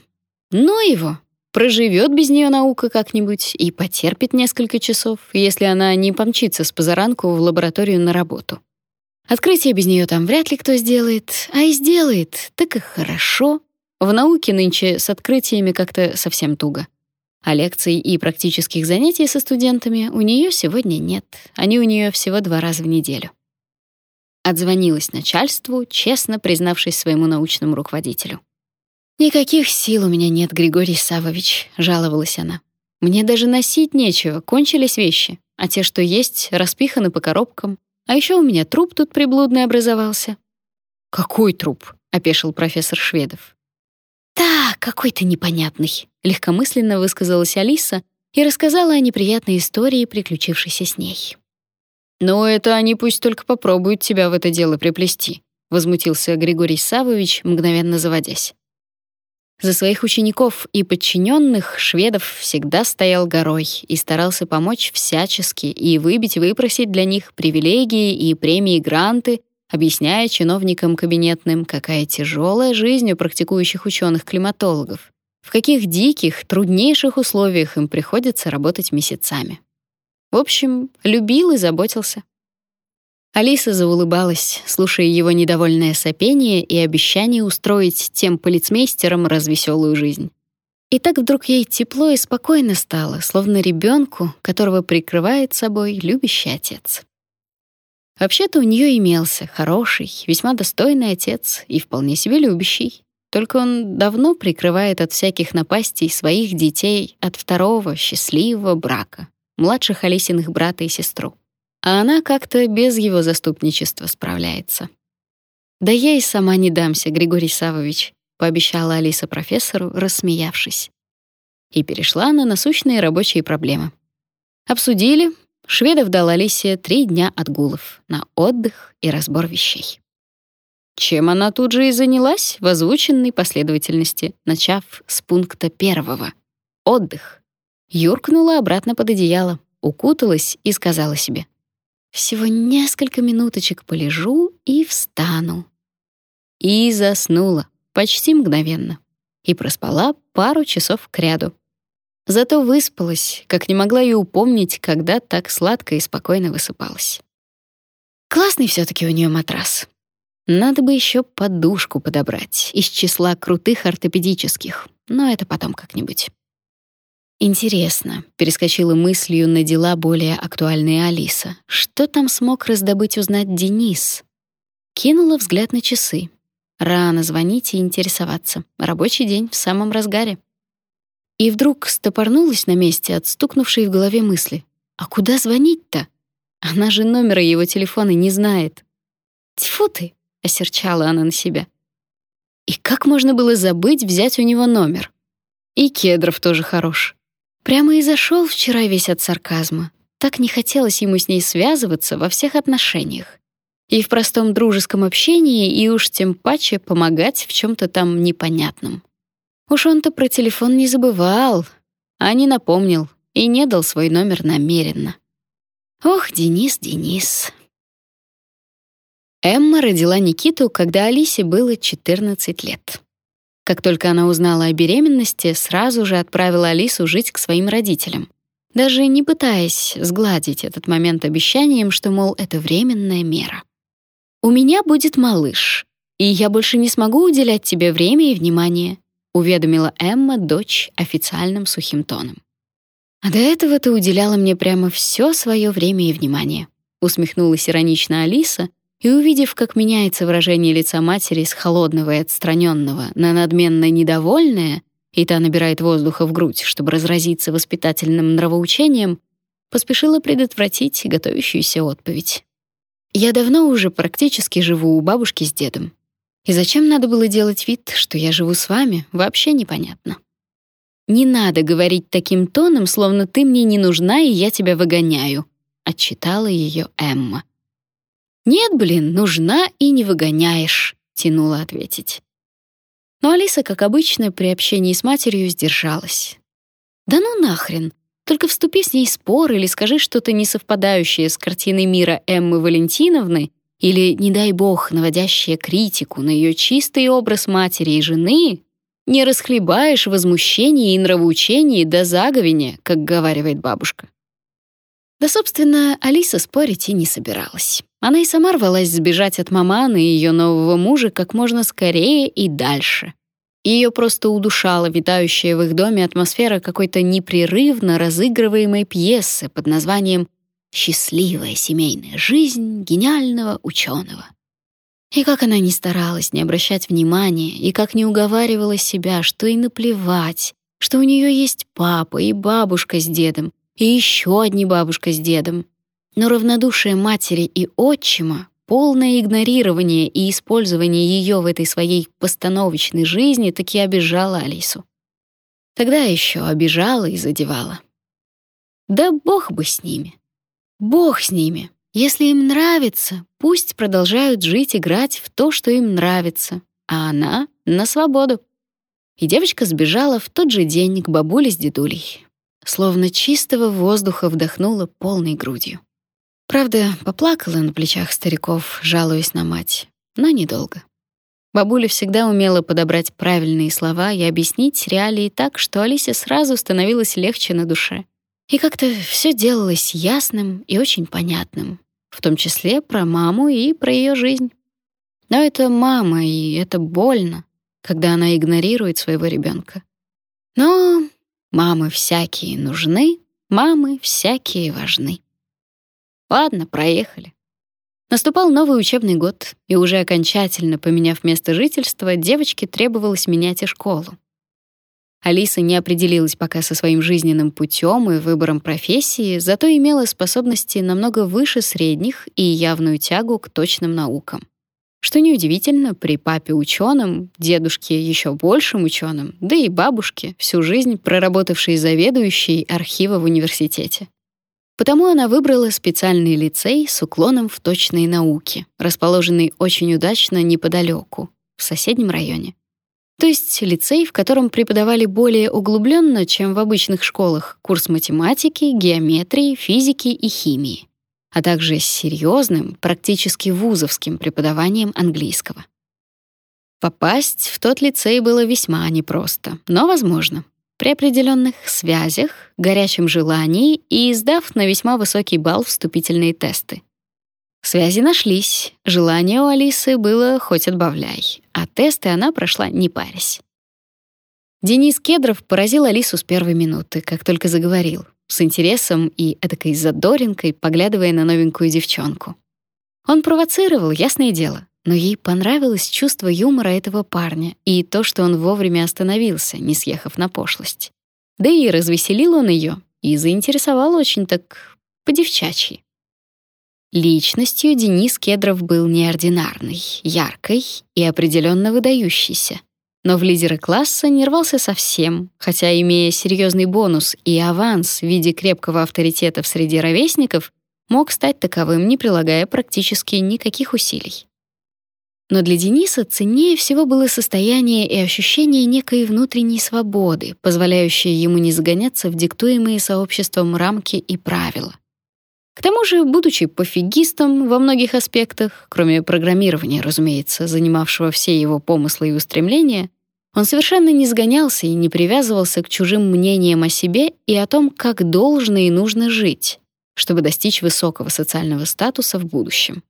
ну его, Проживет без нее наука как-нибудь и потерпит несколько часов, если она не помчится с позаранку в лабораторию на работу. Открытие без нее там вряд ли кто сделает, а и сделает, так и хорошо. В науке нынче с открытиями как-то совсем туго. А лекций и практических занятий со студентами у нее сегодня нет. Они у нее всего два раза в неделю. Отзвонилась начальству, честно признавшись своему научному руководителю. «Никаких сил у меня нет, Григорий Савович», — жаловалась она. «Мне даже носить нечего, кончились вещи, а те, что есть, распиханы по коробкам. А еще у меня труп тут приблудный образовался». «Какой труп?» — опешил профессор Шведов. «Так, какой-то непонятный», — легкомысленно высказалась Алиса и рассказала о неприятной истории, приключившейся с ней. «Ну, это они пусть только попробуют тебя в это дело приплести», — возмутился Григорий Савович, мгновенно заводясь. За своих учеников и подчиненных шведов всегда стоял горой и старался помочь всячески и выбить, выпросить для них привилегии и премии-гранты, объясняя чиновникам кабинетным, какая тяжелая жизнь у практикующих ученых-климатологов, в каких диких, труднейших условиях им приходится работать месяцами. В общем, любил и заботился. Алиса заулыбалась, слушая его недовольное сопение и обещание устроить тем полицмейстерам развеселую жизнь. И так вдруг ей тепло и спокойно стало, словно ребенку, которого прикрывает собой любящий отец. Вообще-то у нее имелся хороший, весьма достойный отец и вполне себе любящий. Только он давно прикрывает от всяких напастей своих детей от второго счастливого брака, младших Алисиных брата и сестру а она как-то без его заступничества справляется. «Да я и сама не дамся, Григорий Савович», — пообещала Алиса профессору, рассмеявшись. И перешла на насущные рабочие проблемы. Обсудили. Шведов дал Алисе три дня отгулов на отдых и разбор вещей. Чем она тут же и занялась в озвученной последовательности, начав с пункта первого — отдых. Юркнула обратно под одеяло, укуталась и сказала себе всего несколько минуточек полежу и встану. И заснула почти мгновенно. И проспала пару часов кряду. Зато выспалась, как не могла и упомнить, когда так сладко и спокойно высыпалась. Классный все таки у нее матрас. Надо бы еще подушку подобрать из числа крутых ортопедических, но это потом как-нибудь. Интересно, перескочила мыслью на дела более актуальные Алиса. Что там смог раздобыть узнать Денис? Кинула взгляд на часы. Рано звонить и интересоваться. Рабочий день в самом разгаре. И вдруг стопорнулась на месте от стукнувшей в голове мысли. А куда звонить-то? Она же номера его телефона не знает. Тьфу ты, осерчала она на себя. И как можно было забыть взять у него номер? И Кедров тоже хорош. Прямо и зашел вчера весь от сарказма. Так не хотелось ему с ней связываться во всех отношениях. И в простом дружеском общении, и уж тем паче помогать в чем то там непонятном. Уж он-то про телефон не забывал, а не напомнил и не дал свой номер намеренно. Ох, Денис, Денис. Эмма родила Никиту, когда Алисе было 14 лет. Как только она узнала о беременности, сразу же отправила Алису жить к своим родителям, даже не пытаясь сгладить этот момент обещанием, что, мол, это временная мера. «У меня будет малыш, и я больше не смогу уделять тебе время и внимание. уведомила Эмма дочь официальным сухим тоном. А до этого ты уделяла мне прямо все свое время и внимание, усмехнулась иронично Алиса и, увидев, как меняется выражение лица матери с холодного и отстраненного на надменно недовольное, и та набирает воздуха в грудь, чтобы разразиться воспитательным нравоучением, поспешила предотвратить готовящуюся отповедь. Я давно уже практически живу у бабушки с дедом. И зачем надо было делать вид, что я живу с вами, вообще непонятно. Не надо говорить таким тоном, словно ты мне не нужна и я тебя выгоняю, отчитала ее Эмма. Нет, блин, нужна и не выгоняешь, тянула ответить. Но Алиса, как обычно, при общении с матерью сдержалась. Да ну нахрен, только вступи с ней спор или скажи что-то несовпадающее с картиной мира Эммы Валентиновны или, не дай бог, наводящее критику на ее чистый образ матери и жены, не расхлебаешь возмущение и нравоучение до заговения, как говаривает бабушка. Да, собственно, Алиса спорить и не собиралась. Она и сама рвалась сбежать от маманы и ее нового мужа как можно скорее и дальше. Ее просто удушала витающая в их доме атмосфера какой-то непрерывно разыгрываемой пьесы под названием «Счастливая семейная жизнь гениального ученого». И как она не старалась не обращать внимания, и как не уговаривала себя, что и наплевать, что у нее есть папа и бабушка с дедом, и еще одни бабушка с дедом. Но равнодушие матери и отчима Полное игнорирование и использование ее в этой своей постановочной жизни таки обижало Алису. Тогда еще обижала и задевала. Да бог бы с ними. Бог с ними. Если им нравится, пусть продолжают жить, играть в то, что им нравится, а она — на свободу. И девочка сбежала в тот же день к бабуле с дедулей. Словно чистого воздуха вдохнула полной грудью. Правда, поплакала на плечах стариков, жалуясь на мать, но недолго. Бабуля всегда умела подобрать правильные слова и объяснить реалии так, что Алисе сразу становилось легче на душе. И как-то все делалось ясным и очень понятным, в том числе про маму и про ее жизнь. Но это мама, и это больно, когда она игнорирует своего ребенка. Но мамы всякие нужны, мамы всякие важны. Ладно, проехали. Наступал новый учебный год, и уже окончательно поменяв место жительства, девочке требовалось менять и школу. Алиса не определилась пока со своим жизненным путем и выбором профессии, зато имела способности намного выше средних и явную тягу к точным наукам. Что неудивительно, при папе ученым, дедушке еще большим ученым, да и бабушке, всю жизнь проработавшей заведующей архива в университете. Потому она выбрала специальный лицей с уклоном в точные науки, расположенный очень удачно неподалеку, в соседнем районе. То есть лицей, в котором преподавали более углубленно, чем в обычных школах, курс математики, геометрии, физики и химии, а также с серьезным, практически вузовским преподаванием английского. Попасть в тот лицей было весьма непросто, но возможно при определенных связях, горячем желании и сдав на весьма высокий балл вступительные тесты. Связи нашлись, желание у Алисы было хоть отбавляй, а тесты она прошла не парясь. Денис Кедров поразил Алису с первой минуты, как только заговорил, с интересом и эдакой задоринкой, поглядывая на новенькую девчонку. Он провоцировал, ясное дело, но ей понравилось чувство юмора этого парня и то, что он вовремя остановился, не съехав на пошлость. Да и развеселил он ее и заинтересовал очень так по-девчачьи. Личностью Денис Кедров был неординарный, яркой и определенно выдающийся. Но в лидеры класса не рвался совсем, хотя, имея серьезный бонус и аванс в виде крепкого авторитета в среде ровесников, мог стать таковым, не прилагая практически никаких усилий. Но для Дениса ценнее всего было состояние и ощущение некой внутренней свободы, позволяющее ему не загоняться в диктуемые сообществом рамки и правила. К тому же, будучи пофигистом во многих аспектах, кроме программирования, разумеется, занимавшего все его помыслы и устремления, он совершенно не сгонялся и не привязывался к чужим мнениям о себе и о том, как должно и нужно жить, чтобы достичь высокого социального статуса в будущем.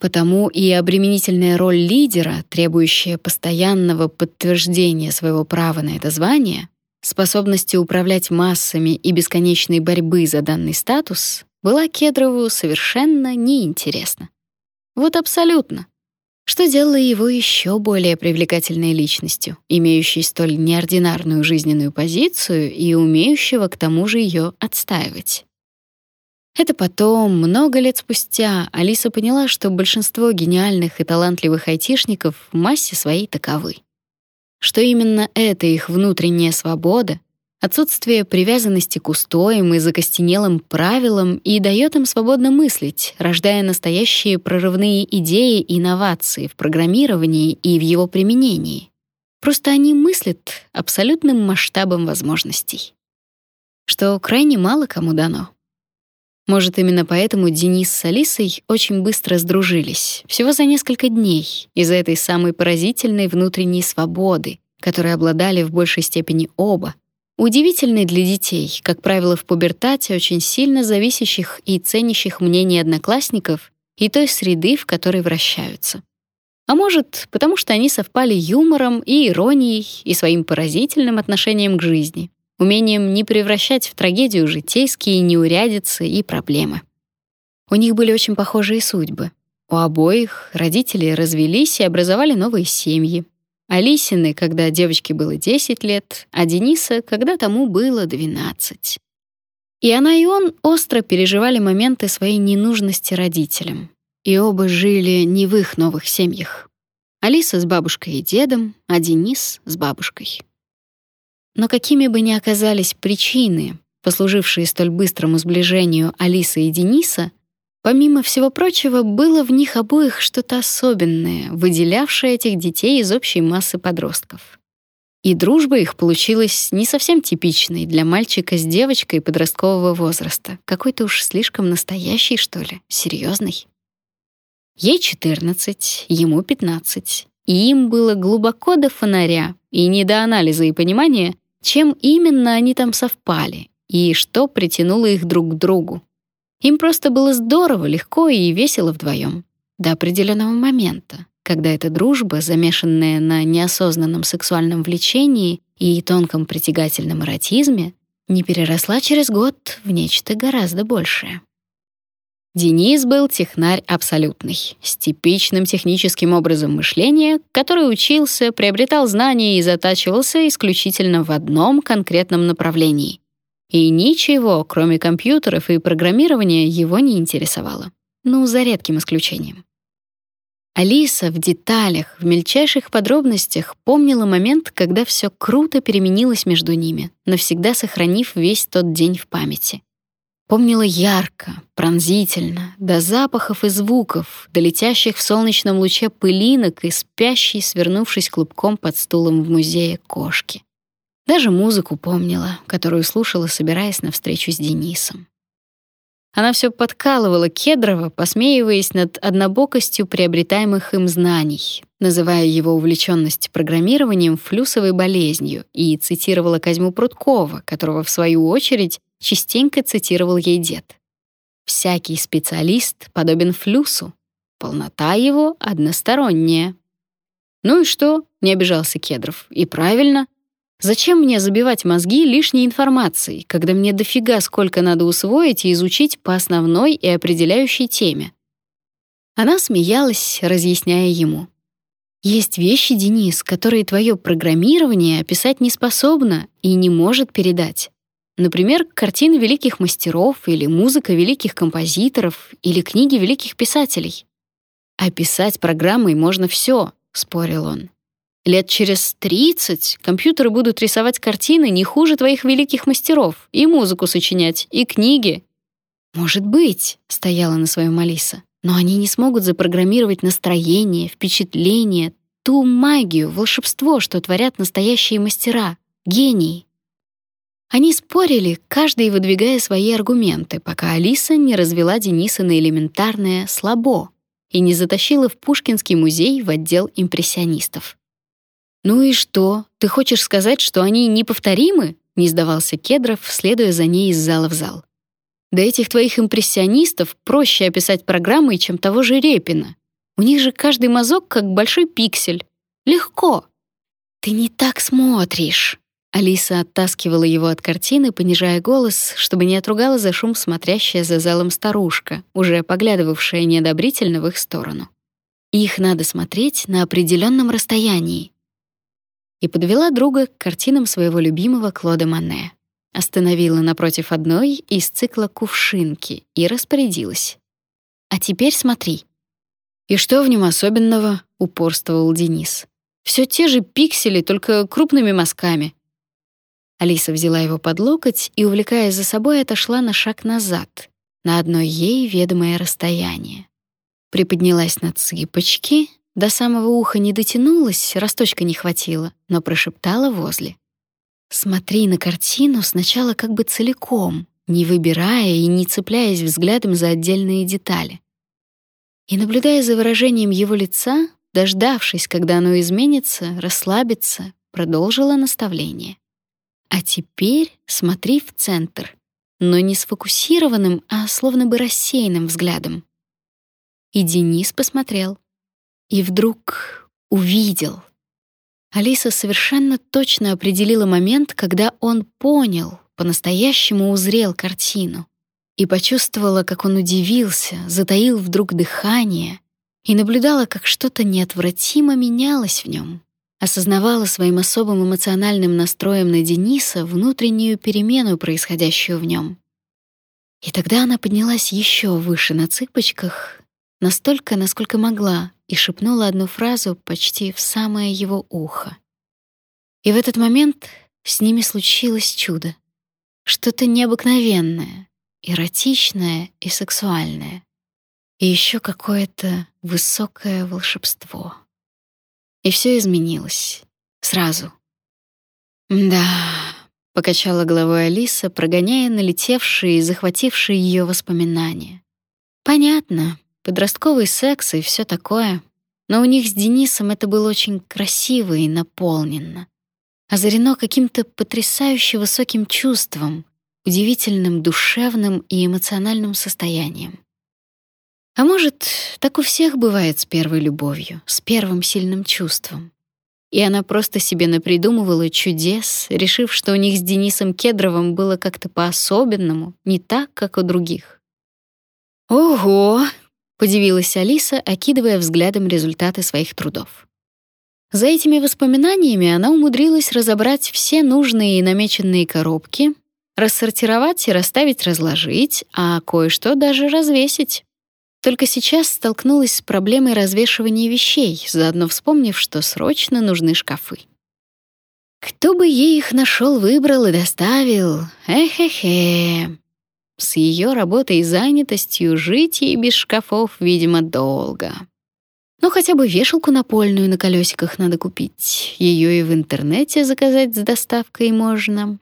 Потому и обременительная роль лидера, требующая постоянного подтверждения своего права на это звание, способности управлять массами и бесконечной борьбы за данный статус, была Кедрову совершенно неинтересна. Вот абсолютно. Что делало его еще более привлекательной личностью, имеющей столь неординарную жизненную позицию и умеющего к тому же ее отстаивать. Это потом, много лет спустя, Алиса поняла, что большинство гениальных и талантливых айтишников в массе своей таковы. Что именно это их внутренняя свобода, отсутствие привязанности к устоям и закостенелым правилам и дает им свободно мыслить, рождая настоящие прорывные идеи и инновации в программировании и в его применении. Просто они мыслят абсолютным масштабом возможностей. Что крайне мало кому дано. Может, именно поэтому Денис с Алисой очень быстро сдружились, всего за несколько дней, из-за этой самой поразительной внутренней свободы, которой обладали в большей степени оба, удивительной для детей, как правило, в пубертате очень сильно зависящих и ценящих мнение одноклассников и той среды, в которой вращаются. А может, потому что они совпали юмором и иронией и своим поразительным отношением к жизни умением не превращать в трагедию житейские неурядицы и проблемы. У них были очень похожие судьбы. У обоих родители развелись и образовали новые семьи. Алисины, когда девочке было 10 лет, а Дениса, когда тому было 12. И она, и он остро переживали моменты своей ненужности родителям. И оба жили не в их новых семьях. Алиса с бабушкой и дедом, а Денис с бабушкой. Но какими бы ни оказались причины, послужившие столь быстрому сближению Алисы и Дениса, помимо всего прочего, было в них обоих что-то особенное, выделявшее этих детей из общей массы подростков. И дружба их получилась не совсем типичной для мальчика с девочкой подросткового возраста, какой-то уж слишком настоящий, что ли, серьезный. Ей 14, ему 15, и им было глубоко до фонаря и не до анализа и понимания, чем именно они там совпали и что притянуло их друг к другу. Им просто было здорово, легко и весело вдвоем до определенного момента, когда эта дружба, замешанная на неосознанном сексуальном влечении и тонком притягательном эротизме, не переросла через год в нечто гораздо большее. Денис был технарь абсолютный, с типичным техническим образом мышления, который учился, приобретал знания и затачивался исключительно в одном конкретном направлении. И ничего, кроме компьютеров и программирования, его не интересовало. Ну, за редким исключением. Алиса в деталях, в мельчайших подробностях помнила момент, когда все круто переменилось между ними, навсегда сохранив весь тот день в памяти. Помнила ярко, пронзительно, до запахов и звуков, до летящих в солнечном луче пылинок и спящей, свернувшись клубком под стулом в музее кошки. Даже музыку помнила, которую слушала, собираясь на встречу с Денисом. Она все подкалывала Кедрова, посмеиваясь над однобокостью приобретаемых им знаний, называя его увлеченность программированием флюсовой болезнью, и цитировала Козьму Прудкова, которого, в свою очередь, частенько цитировал ей дед. «Всякий специалист подобен флюсу. Полнота его односторонняя». «Ну и что?» — не обижался Кедров. «И правильно. Зачем мне забивать мозги лишней информацией, когда мне дофига сколько надо усвоить и изучить по основной и определяющей теме?» Она смеялась, разъясняя ему. «Есть вещи, Денис, которые твое программирование описать не способно и не может передать. Например, картины великих мастеров или музыка великих композиторов или книги великих писателей. «Описать программой можно все», — спорил он. «Лет через 30 компьютеры будут рисовать картины не хуже твоих великих мастеров, и музыку сочинять, и книги». «Может быть», — стояла на своем Алиса, «но они не смогут запрограммировать настроение, впечатление, ту магию, волшебство, что творят настоящие мастера, гении. Они спорили, каждый выдвигая свои аргументы, пока Алиса не развела Дениса на элементарное «слабо» и не затащила в Пушкинский музей в отдел импрессионистов. «Ну и что? Ты хочешь сказать, что они неповторимы?» — не сдавался Кедров, следуя за ней из зала в зал. «Да этих твоих импрессионистов проще описать программой, чем того же Репина. У них же каждый мазок как большой пиксель. Легко. Ты не так смотришь. Алиса оттаскивала его от картины, понижая голос, чтобы не отругала за шум смотрящая за залом старушка, уже поглядывавшая неодобрительно в их сторону. Их надо смотреть на определенном расстоянии. И подвела друга к картинам своего любимого Клода Мане. Остановила напротив одной из цикла «Кувшинки» и распорядилась. «А теперь смотри». «И что в нем особенного?» — упорствовал Денис. Все те же пиксели, только крупными мазками. Алиса взяла его под локоть и, увлекая за собой, отошла на шаг назад, на одно ей ведомое расстояние. Приподнялась на цыпочки, до самого уха не дотянулась, росточка не хватило, но прошептала возле. «Смотри на картину сначала как бы целиком, не выбирая и не цепляясь взглядом за отдельные детали». И, наблюдая за выражением его лица, дождавшись, когда оно изменится, расслабится, продолжила наставление. А теперь смотри в центр, но не сфокусированным, а словно бы рассеянным взглядом. И Денис посмотрел. И вдруг увидел. Алиса совершенно точно определила момент, когда он понял, по-настоящему узрел картину. И почувствовала, как он удивился, затаил вдруг дыхание и наблюдала, как что-то неотвратимо менялось в нем осознавала своим особым эмоциональным настроем на Дениса внутреннюю перемену, происходящую в нем. И тогда она поднялась еще выше на цыпочках, настолько, насколько могла, и шепнула одну фразу почти в самое его ухо. И в этот момент с ними случилось чудо. Что-то необыкновенное, эротичное и сексуальное. И еще какое-то высокое волшебство. И все изменилось. Сразу. «Да», — покачала головой Алиса, прогоняя налетевшие и захватившие ее воспоминания. «Понятно, подростковый секс и все такое, но у них с Денисом это было очень красиво и наполненно. Озарено каким-то потрясающе высоким чувством, удивительным душевным и эмоциональным состоянием. А может, так у всех бывает с первой любовью, с первым сильным чувством. И она просто себе напридумывала чудес, решив, что у них с Денисом Кедровым было как-то по-особенному, не так, как у других. «Ого!» — подивилась Алиса, окидывая взглядом результаты своих трудов. За этими воспоминаниями она умудрилась разобрать все нужные и намеченные коробки, рассортировать и расставить-разложить, а кое-что даже развесить. Только сейчас столкнулась с проблемой развешивания вещей, заодно вспомнив, что срочно нужны шкафы. Кто бы ей их нашел, выбрал и доставил? Эхе-хе. С ее работой и занятостью жить ей без шкафов, видимо, долго. Но хотя бы вешалку напольную на колесиках надо купить. Ее и в интернете заказать с доставкой можно.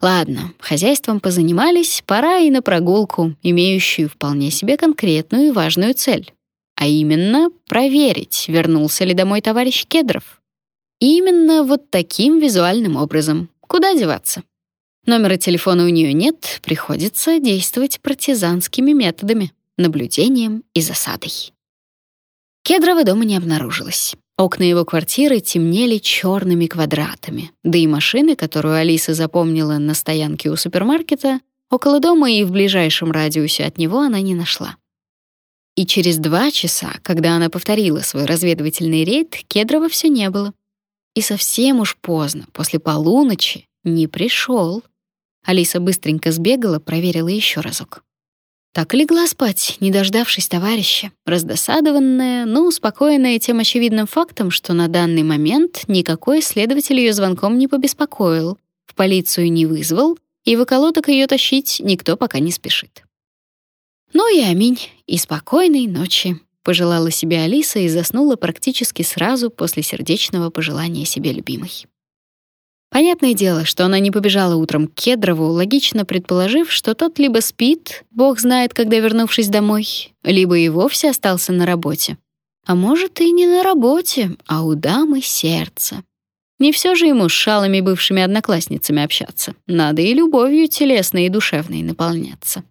Ладно, хозяйством позанимались, пора и на прогулку, имеющую вполне себе конкретную и важную цель. А именно проверить, вернулся ли домой товарищ Кедров. именно вот таким визуальным образом. Куда деваться? Номера телефона у нее нет, приходится действовать партизанскими методами, наблюдением и засадой. Кедрова дома не обнаружилось. Окна его квартиры темнели черными квадратами, да и машины, которую Алиса запомнила на стоянке у супермаркета, около дома и в ближайшем радиусе от него она не нашла. И через два часа, когда она повторила свой разведывательный рейд, Кедрова все не было. И совсем уж поздно, после полуночи, не пришел. Алиса быстренько сбегала, проверила еще разок. Так легла спать, не дождавшись товарища, раздосадованная, но успокоенная тем очевидным фактом, что на данный момент никакой следователь ее звонком не побеспокоил, в полицию не вызвал, и в околоток ее тащить никто пока не спешит. Ну и аминь, и спокойной ночи, пожелала себе Алиса и заснула практически сразу после сердечного пожелания себе любимой. Понятное дело, что она не побежала утром к Кедрову, логично предположив, что тот либо спит, бог знает, когда вернувшись домой, либо и вовсе остался на работе. А может, и не на работе, а у дамы сердце. Не все же ему с шалыми бывшими одноклассницами общаться. Надо и любовью телесной и душевной наполняться.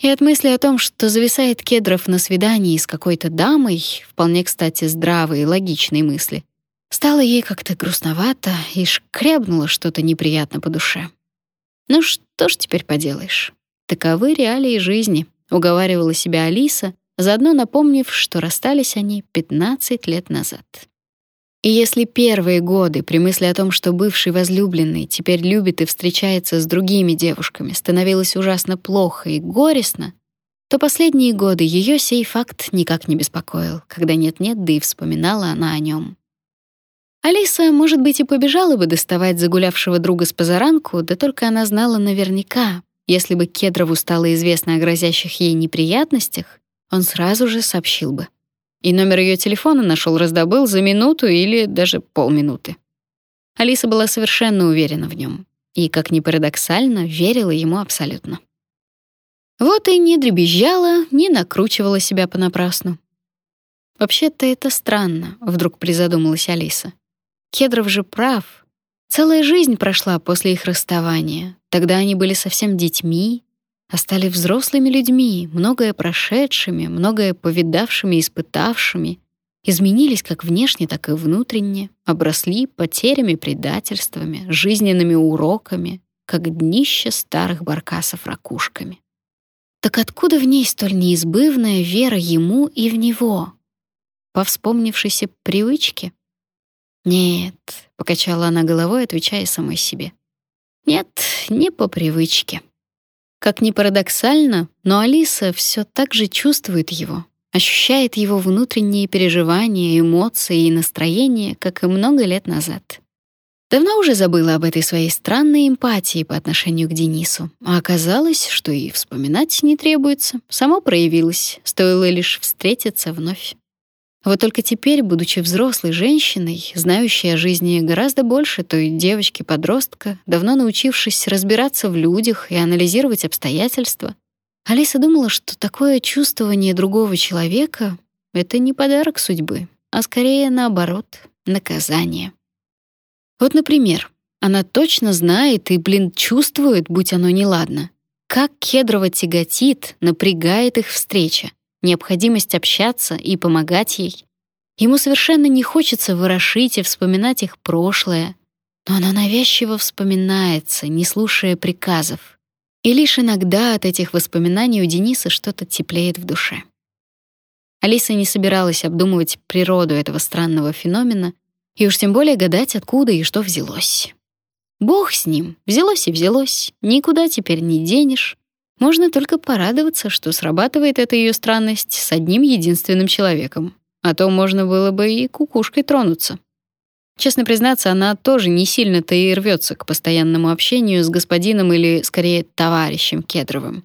И от мысли о том, что зависает Кедров на свидании с какой-то дамой, вполне, кстати, здравые и логичные мысли, стало ей как-то грустновато и шкрябнуло что-то неприятно по душе. Ну что ж теперь поделаешь? Таковы реалии жизни, уговаривала себя Алиса, заодно напомнив, что расстались они 15 лет назад. И если первые годы при мысли о том, что бывший возлюбленный теперь любит и встречается с другими девушками, становилось ужасно плохо и горестно, то последние годы ее сей факт никак не беспокоил, когда нет-нет, да и вспоминала она о нем. Алиса, может быть, и побежала бы доставать загулявшего друга с позаранку, да только она знала наверняка, если бы Кедрову стало известно о грозящих ей неприятностях, он сразу же сообщил бы. И номер ее телефона нашел, раздобыл за минуту или даже полминуты. Алиса была совершенно уверена в нем и, как ни парадоксально, верила ему абсолютно. Вот и не дребезжала, не накручивала себя понапрасну. Вообще-то это странно, вдруг призадумалась Алиса. Кедров же прав. Целая жизнь прошла после их расставания. Тогда они были совсем детьми, а стали взрослыми людьми, многое прошедшими, многое повидавшими испытавшими, изменились как внешне, так и внутренне, обросли потерями, предательствами, жизненными уроками, как днище старых баркасов ракушками. Так откуда в ней столь неизбывная вера ему и в него? По вспомнившейся привычке? Нет, покачала она головой, отвечая самой себе. Нет, не по привычке. Как ни парадоксально, но Алиса все так же чувствует его, ощущает его внутренние переживания, эмоции и настроения, как и много лет назад. Давно уже забыла об этой своей странной эмпатии по отношению к Денису, а оказалось, что и вспоминать не требуется, само проявилось, стоило лишь встретиться вновь. Вот только теперь, будучи взрослой женщиной, знающей о жизни гораздо больше той девочки-подростка, давно научившись разбираться в людях и анализировать обстоятельства, Алиса думала, что такое чувствование другого человека — это не подарок судьбы, а скорее наоборот, наказание. Вот, например, она точно знает и, блин, чувствует, будь оно неладно, как Кедрова тяготит, напрягает их встреча, необходимость общаться и помогать ей. Ему совершенно не хочется ворошить и вспоминать их прошлое, но оно навязчиво вспоминается, не слушая приказов. И лишь иногда от этих воспоминаний у Дениса что-то теплеет в душе. Алиса не собиралась обдумывать природу этого странного феномена и уж тем более гадать, откуда и что взялось. Бог с ним, взялось и взялось, никуда теперь не денешь. Можно только порадоваться, что срабатывает эта ее странность с одним единственным человеком. А то можно было бы и кукушкой тронуться. Честно признаться, она тоже не сильно-то и рвется к постоянному общению с господином или, скорее, товарищем Кедровым.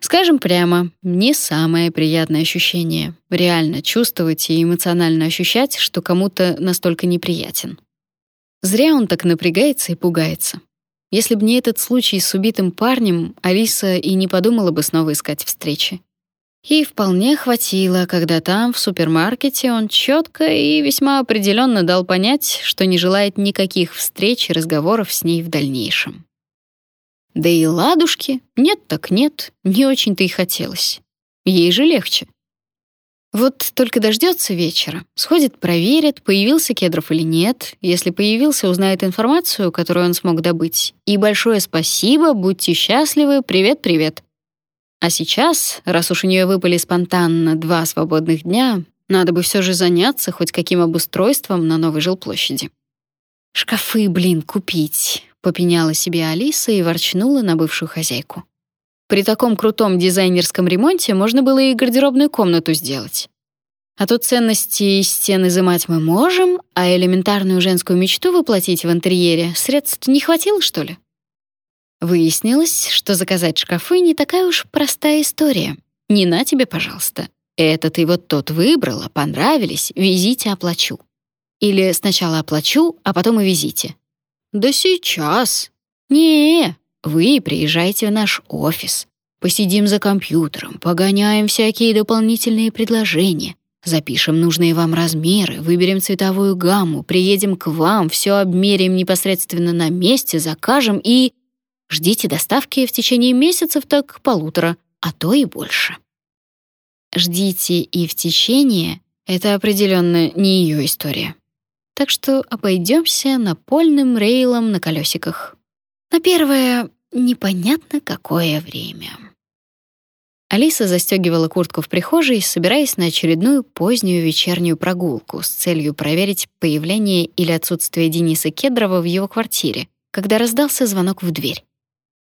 Скажем прямо, не самое приятное ощущение — реально чувствовать и эмоционально ощущать, что кому-то настолько неприятен. Зря он так напрягается и пугается. Если бы не этот случай с убитым парнем, Алиса и не подумала бы снова искать встречи. Ей вполне хватило, когда там, в супермаркете, он четко и весьма определенно дал понять, что не желает никаких встреч и разговоров с ней в дальнейшем. Да и ладушки, нет так нет, не очень-то и хотелось. Ей же легче. Вот только дождется вечера, сходит, проверит, появился Кедров или нет. Если появился, узнает информацию, которую он смог добыть. И большое спасибо, будьте счастливы, привет-привет. А сейчас, раз уж у нее выпали спонтанно два свободных дня, надо бы все же заняться хоть каким обустройством на новой жилплощади. «Шкафы, блин, купить», — попеняла себе Алиса и ворчнула на бывшую хозяйку. При таком крутом дизайнерском ремонте можно было и гардеробную комнату сделать. А тут ценности из стен изымать мы можем, а элементарную женскую мечту воплотить в интерьере средств не хватило, что ли? Выяснилось, что заказать шкафы не такая уж простая история. Не на тебе, пожалуйста. Это ты вот тот выбрала, понравились, везите, оплачу. Или сначала оплачу, а потом и везите. Да сейчас. Не, вы приезжаете в наш офис, посидим за компьютером, погоняем всякие дополнительные предложения, запишем нужные вам размеры, выберем цветовую гамму, приедем к вам, все обмеряем непосредственно на месте, закажем и... Ждите доставки в течение месяцев так полутора, а то и больше. Ждите и в течение — это определенно не ее история. Так что обойдемся напольным рейлом на колесиках. На первое непонятно какое время. Алиса застегивала куртку в прихожей, собираясь на очередную позднюю вечернюю прогулку с целью проверить появление или отсутствие Дениса Кедрова в его квартире, когда раздался звонок в дверь.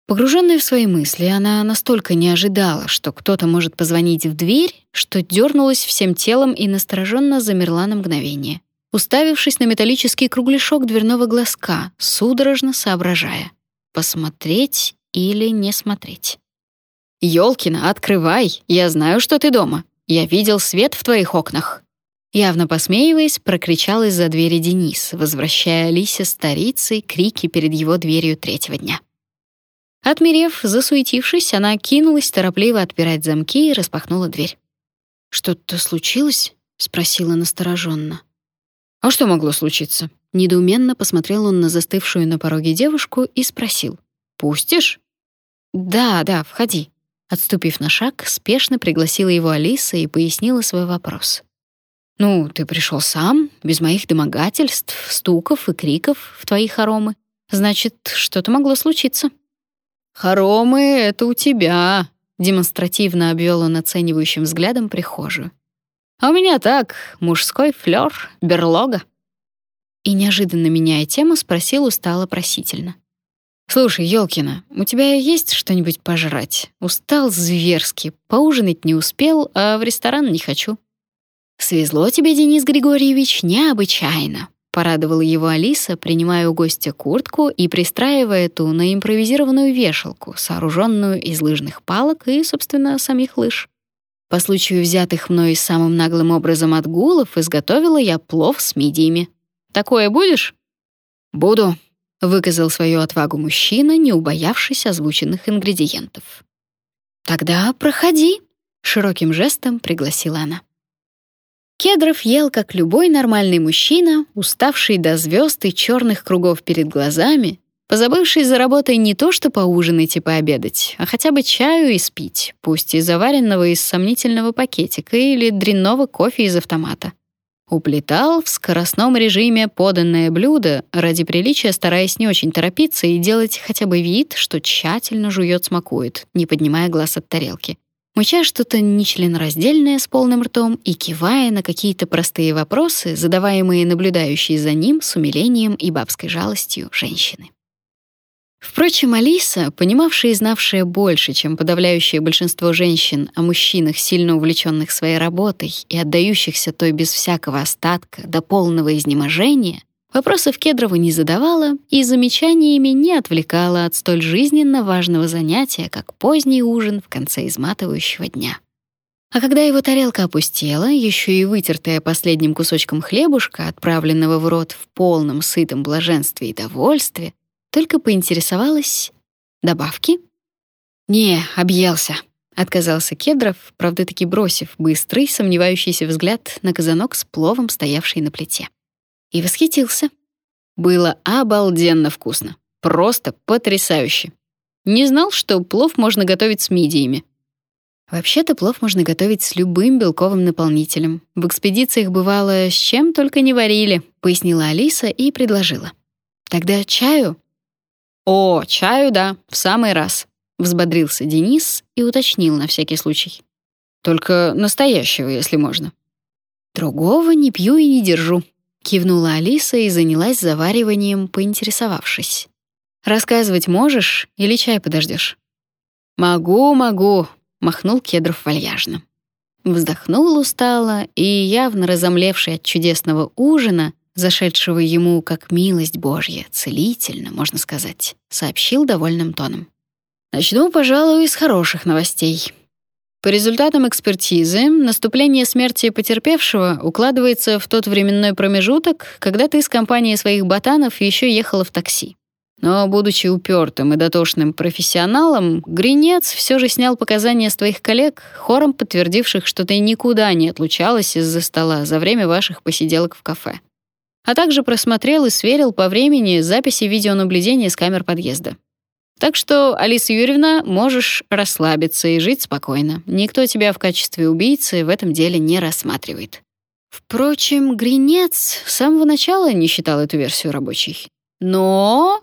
Погруженная в свои мысли, она настолько не ожидала, что кто-то может позвонить в дверь, что дернулась всем телом и настороженно замерла на мгновение, уставившись на металлический кругляшок дверного глазка, судорожно соображая, посмотреть или не смотреть. «Ёлкина, открывай! Я знаю, что ты дома. Я видел свет в твоих окнах!» Явно посмеиваясь, прокричал из-за двери Денис, возвращая Алисе старицей крики перед его дверью третьего дня. Отмерев, засуетившись, она кинулась торопливо отпирать замки и распахнула дверь. «Что-то случилось?» — спросила настороженно. «А что могло случиться?» Недоуменно посмотрел он на застывшую на пороге девушку и спросил. «Пустишь?» «Да, да, входи». Отступив на шаг, спешно пригласила его Алиса и пояснила свой вопрос. «Ну, ты пришел сам, без моих домогательств, стуков и криков в твои хоромы. Значит, что-то могло случиться». «Хоромы — это у тебя», — демонстративно обвел он оценивающим взглядом прихожую. «А у меня так, мужской флёр, берлога». И неожиданно меняя тему, спросил устало-просительно. «Слушай, Ёлкина, у тебя есть что-нибудь пожрать? Устал зверски, поужинать не успел, а в ресторан не хочу». «Свезло тебе, Денис Григорьевич, необычайно», Порадовала его Алиса, принимая у гостя куртку и пристраивая ту на импровизированную вешалку, сооруженную из лыжных палок и, собственно, самих лыж. По случаю взятых мной самым наглым образом отгулов изготовила я плов с мидиями. Такое будешь? Буду, выказал свою отвагу мужчина, не убоявшись озвученных ингредиентов. Тогда проходи, широким жестом пригласила она. Кедров ел, как любой нормальный мужчина, уставший до звезд и черных кругов перед глазами, позабывший за работой не то что поужинать и пообедать, а хотя бы чаю и спить, пусть и заваренного из сомнительного пакетика или дрянного кофе из автомата. Уплетал в скоростном режиме поданное блюдо, ради приличия стараясь не очень торопиться и делать хотя бы вид, что тщательно жует смакует, не поднимая глаз от тарелки мыча что-то нечленораздельное с полным ртом и кивая на какие-то простые вопросы, задаваемые наблюдающей за ним с умилением и бабской жалостью женщины. Впрочем, Алиса, понимавшая и знавшая больше, чем подавляющее большинство женщин о мужчинах, сильно увлеченных своей работой и отдающихся той без всякого остатка до полного изнеможения, Вопросов Кедрова не задавала и замечаниями не отвлекала от столь жизненно важного занятия, как поздний ужин в конце изматывающего дня. А когда его тарелка опустела, еще и вытертая последним кусочком хлебушка, отправленного в рот в полном сытом блаженстве и довольстве, только поинтересовалась «Добавки?» «Не, объелся», — отказался Кедров, правда-таки бросив быстрый, сомневающийся взгляд на казанок с пловом, стоявший на плите и восхитился. Было обалденно вкусно. Просто потрясающе. Не знал, что плов можно готовить с мидиями. Вообще-то плов можно готовить с любым белковым наполнителем. В экспедициях бывало, с чем только не варили, пояснила Алиса и предложила. Тогда чаю? О, чаю, да, в самый раз. Взбодрился Денис и уточнил на всякий случай. Только настоящего, если можно. Другого не пью и не держу, Кивнула Алиса и занялась завариванием, поинтересовавшись. «Рассказывать можешь или чай подождешь?» «Могу, могу», — махнул Кедров вальяжно. Вздохнул устало и, явно разомлевший от чудесного ужина, зашедшего ему как милость Божья, целительно, можно сказать, сообщил довольным тоном. «Начну, пожалуй, с хороших новостей. По результатам экспертизы, наступление смерти потерпевшего укладывается в тот временной промежуток, когда ты с компанией своих ботанов еще ехала в такси. Но, будучи упертым и дотошным профессионалом, Гринец все же снял показания с твоих коллег, хором подтвердивших, что ты никуда не отлучалась из-за стола за время ваших посиделок в кафе. А также просмотрел и сверил по времени записи видеонаблюдения с камер подъезда. Так что, Алиса Юрьевна, можешь расслабиться и жить спокойно. Никто тебя в качестве убийцы в этом деле не рассматривает. Впрочем, Гринец с самого начала не считал эту версию рабочей. Но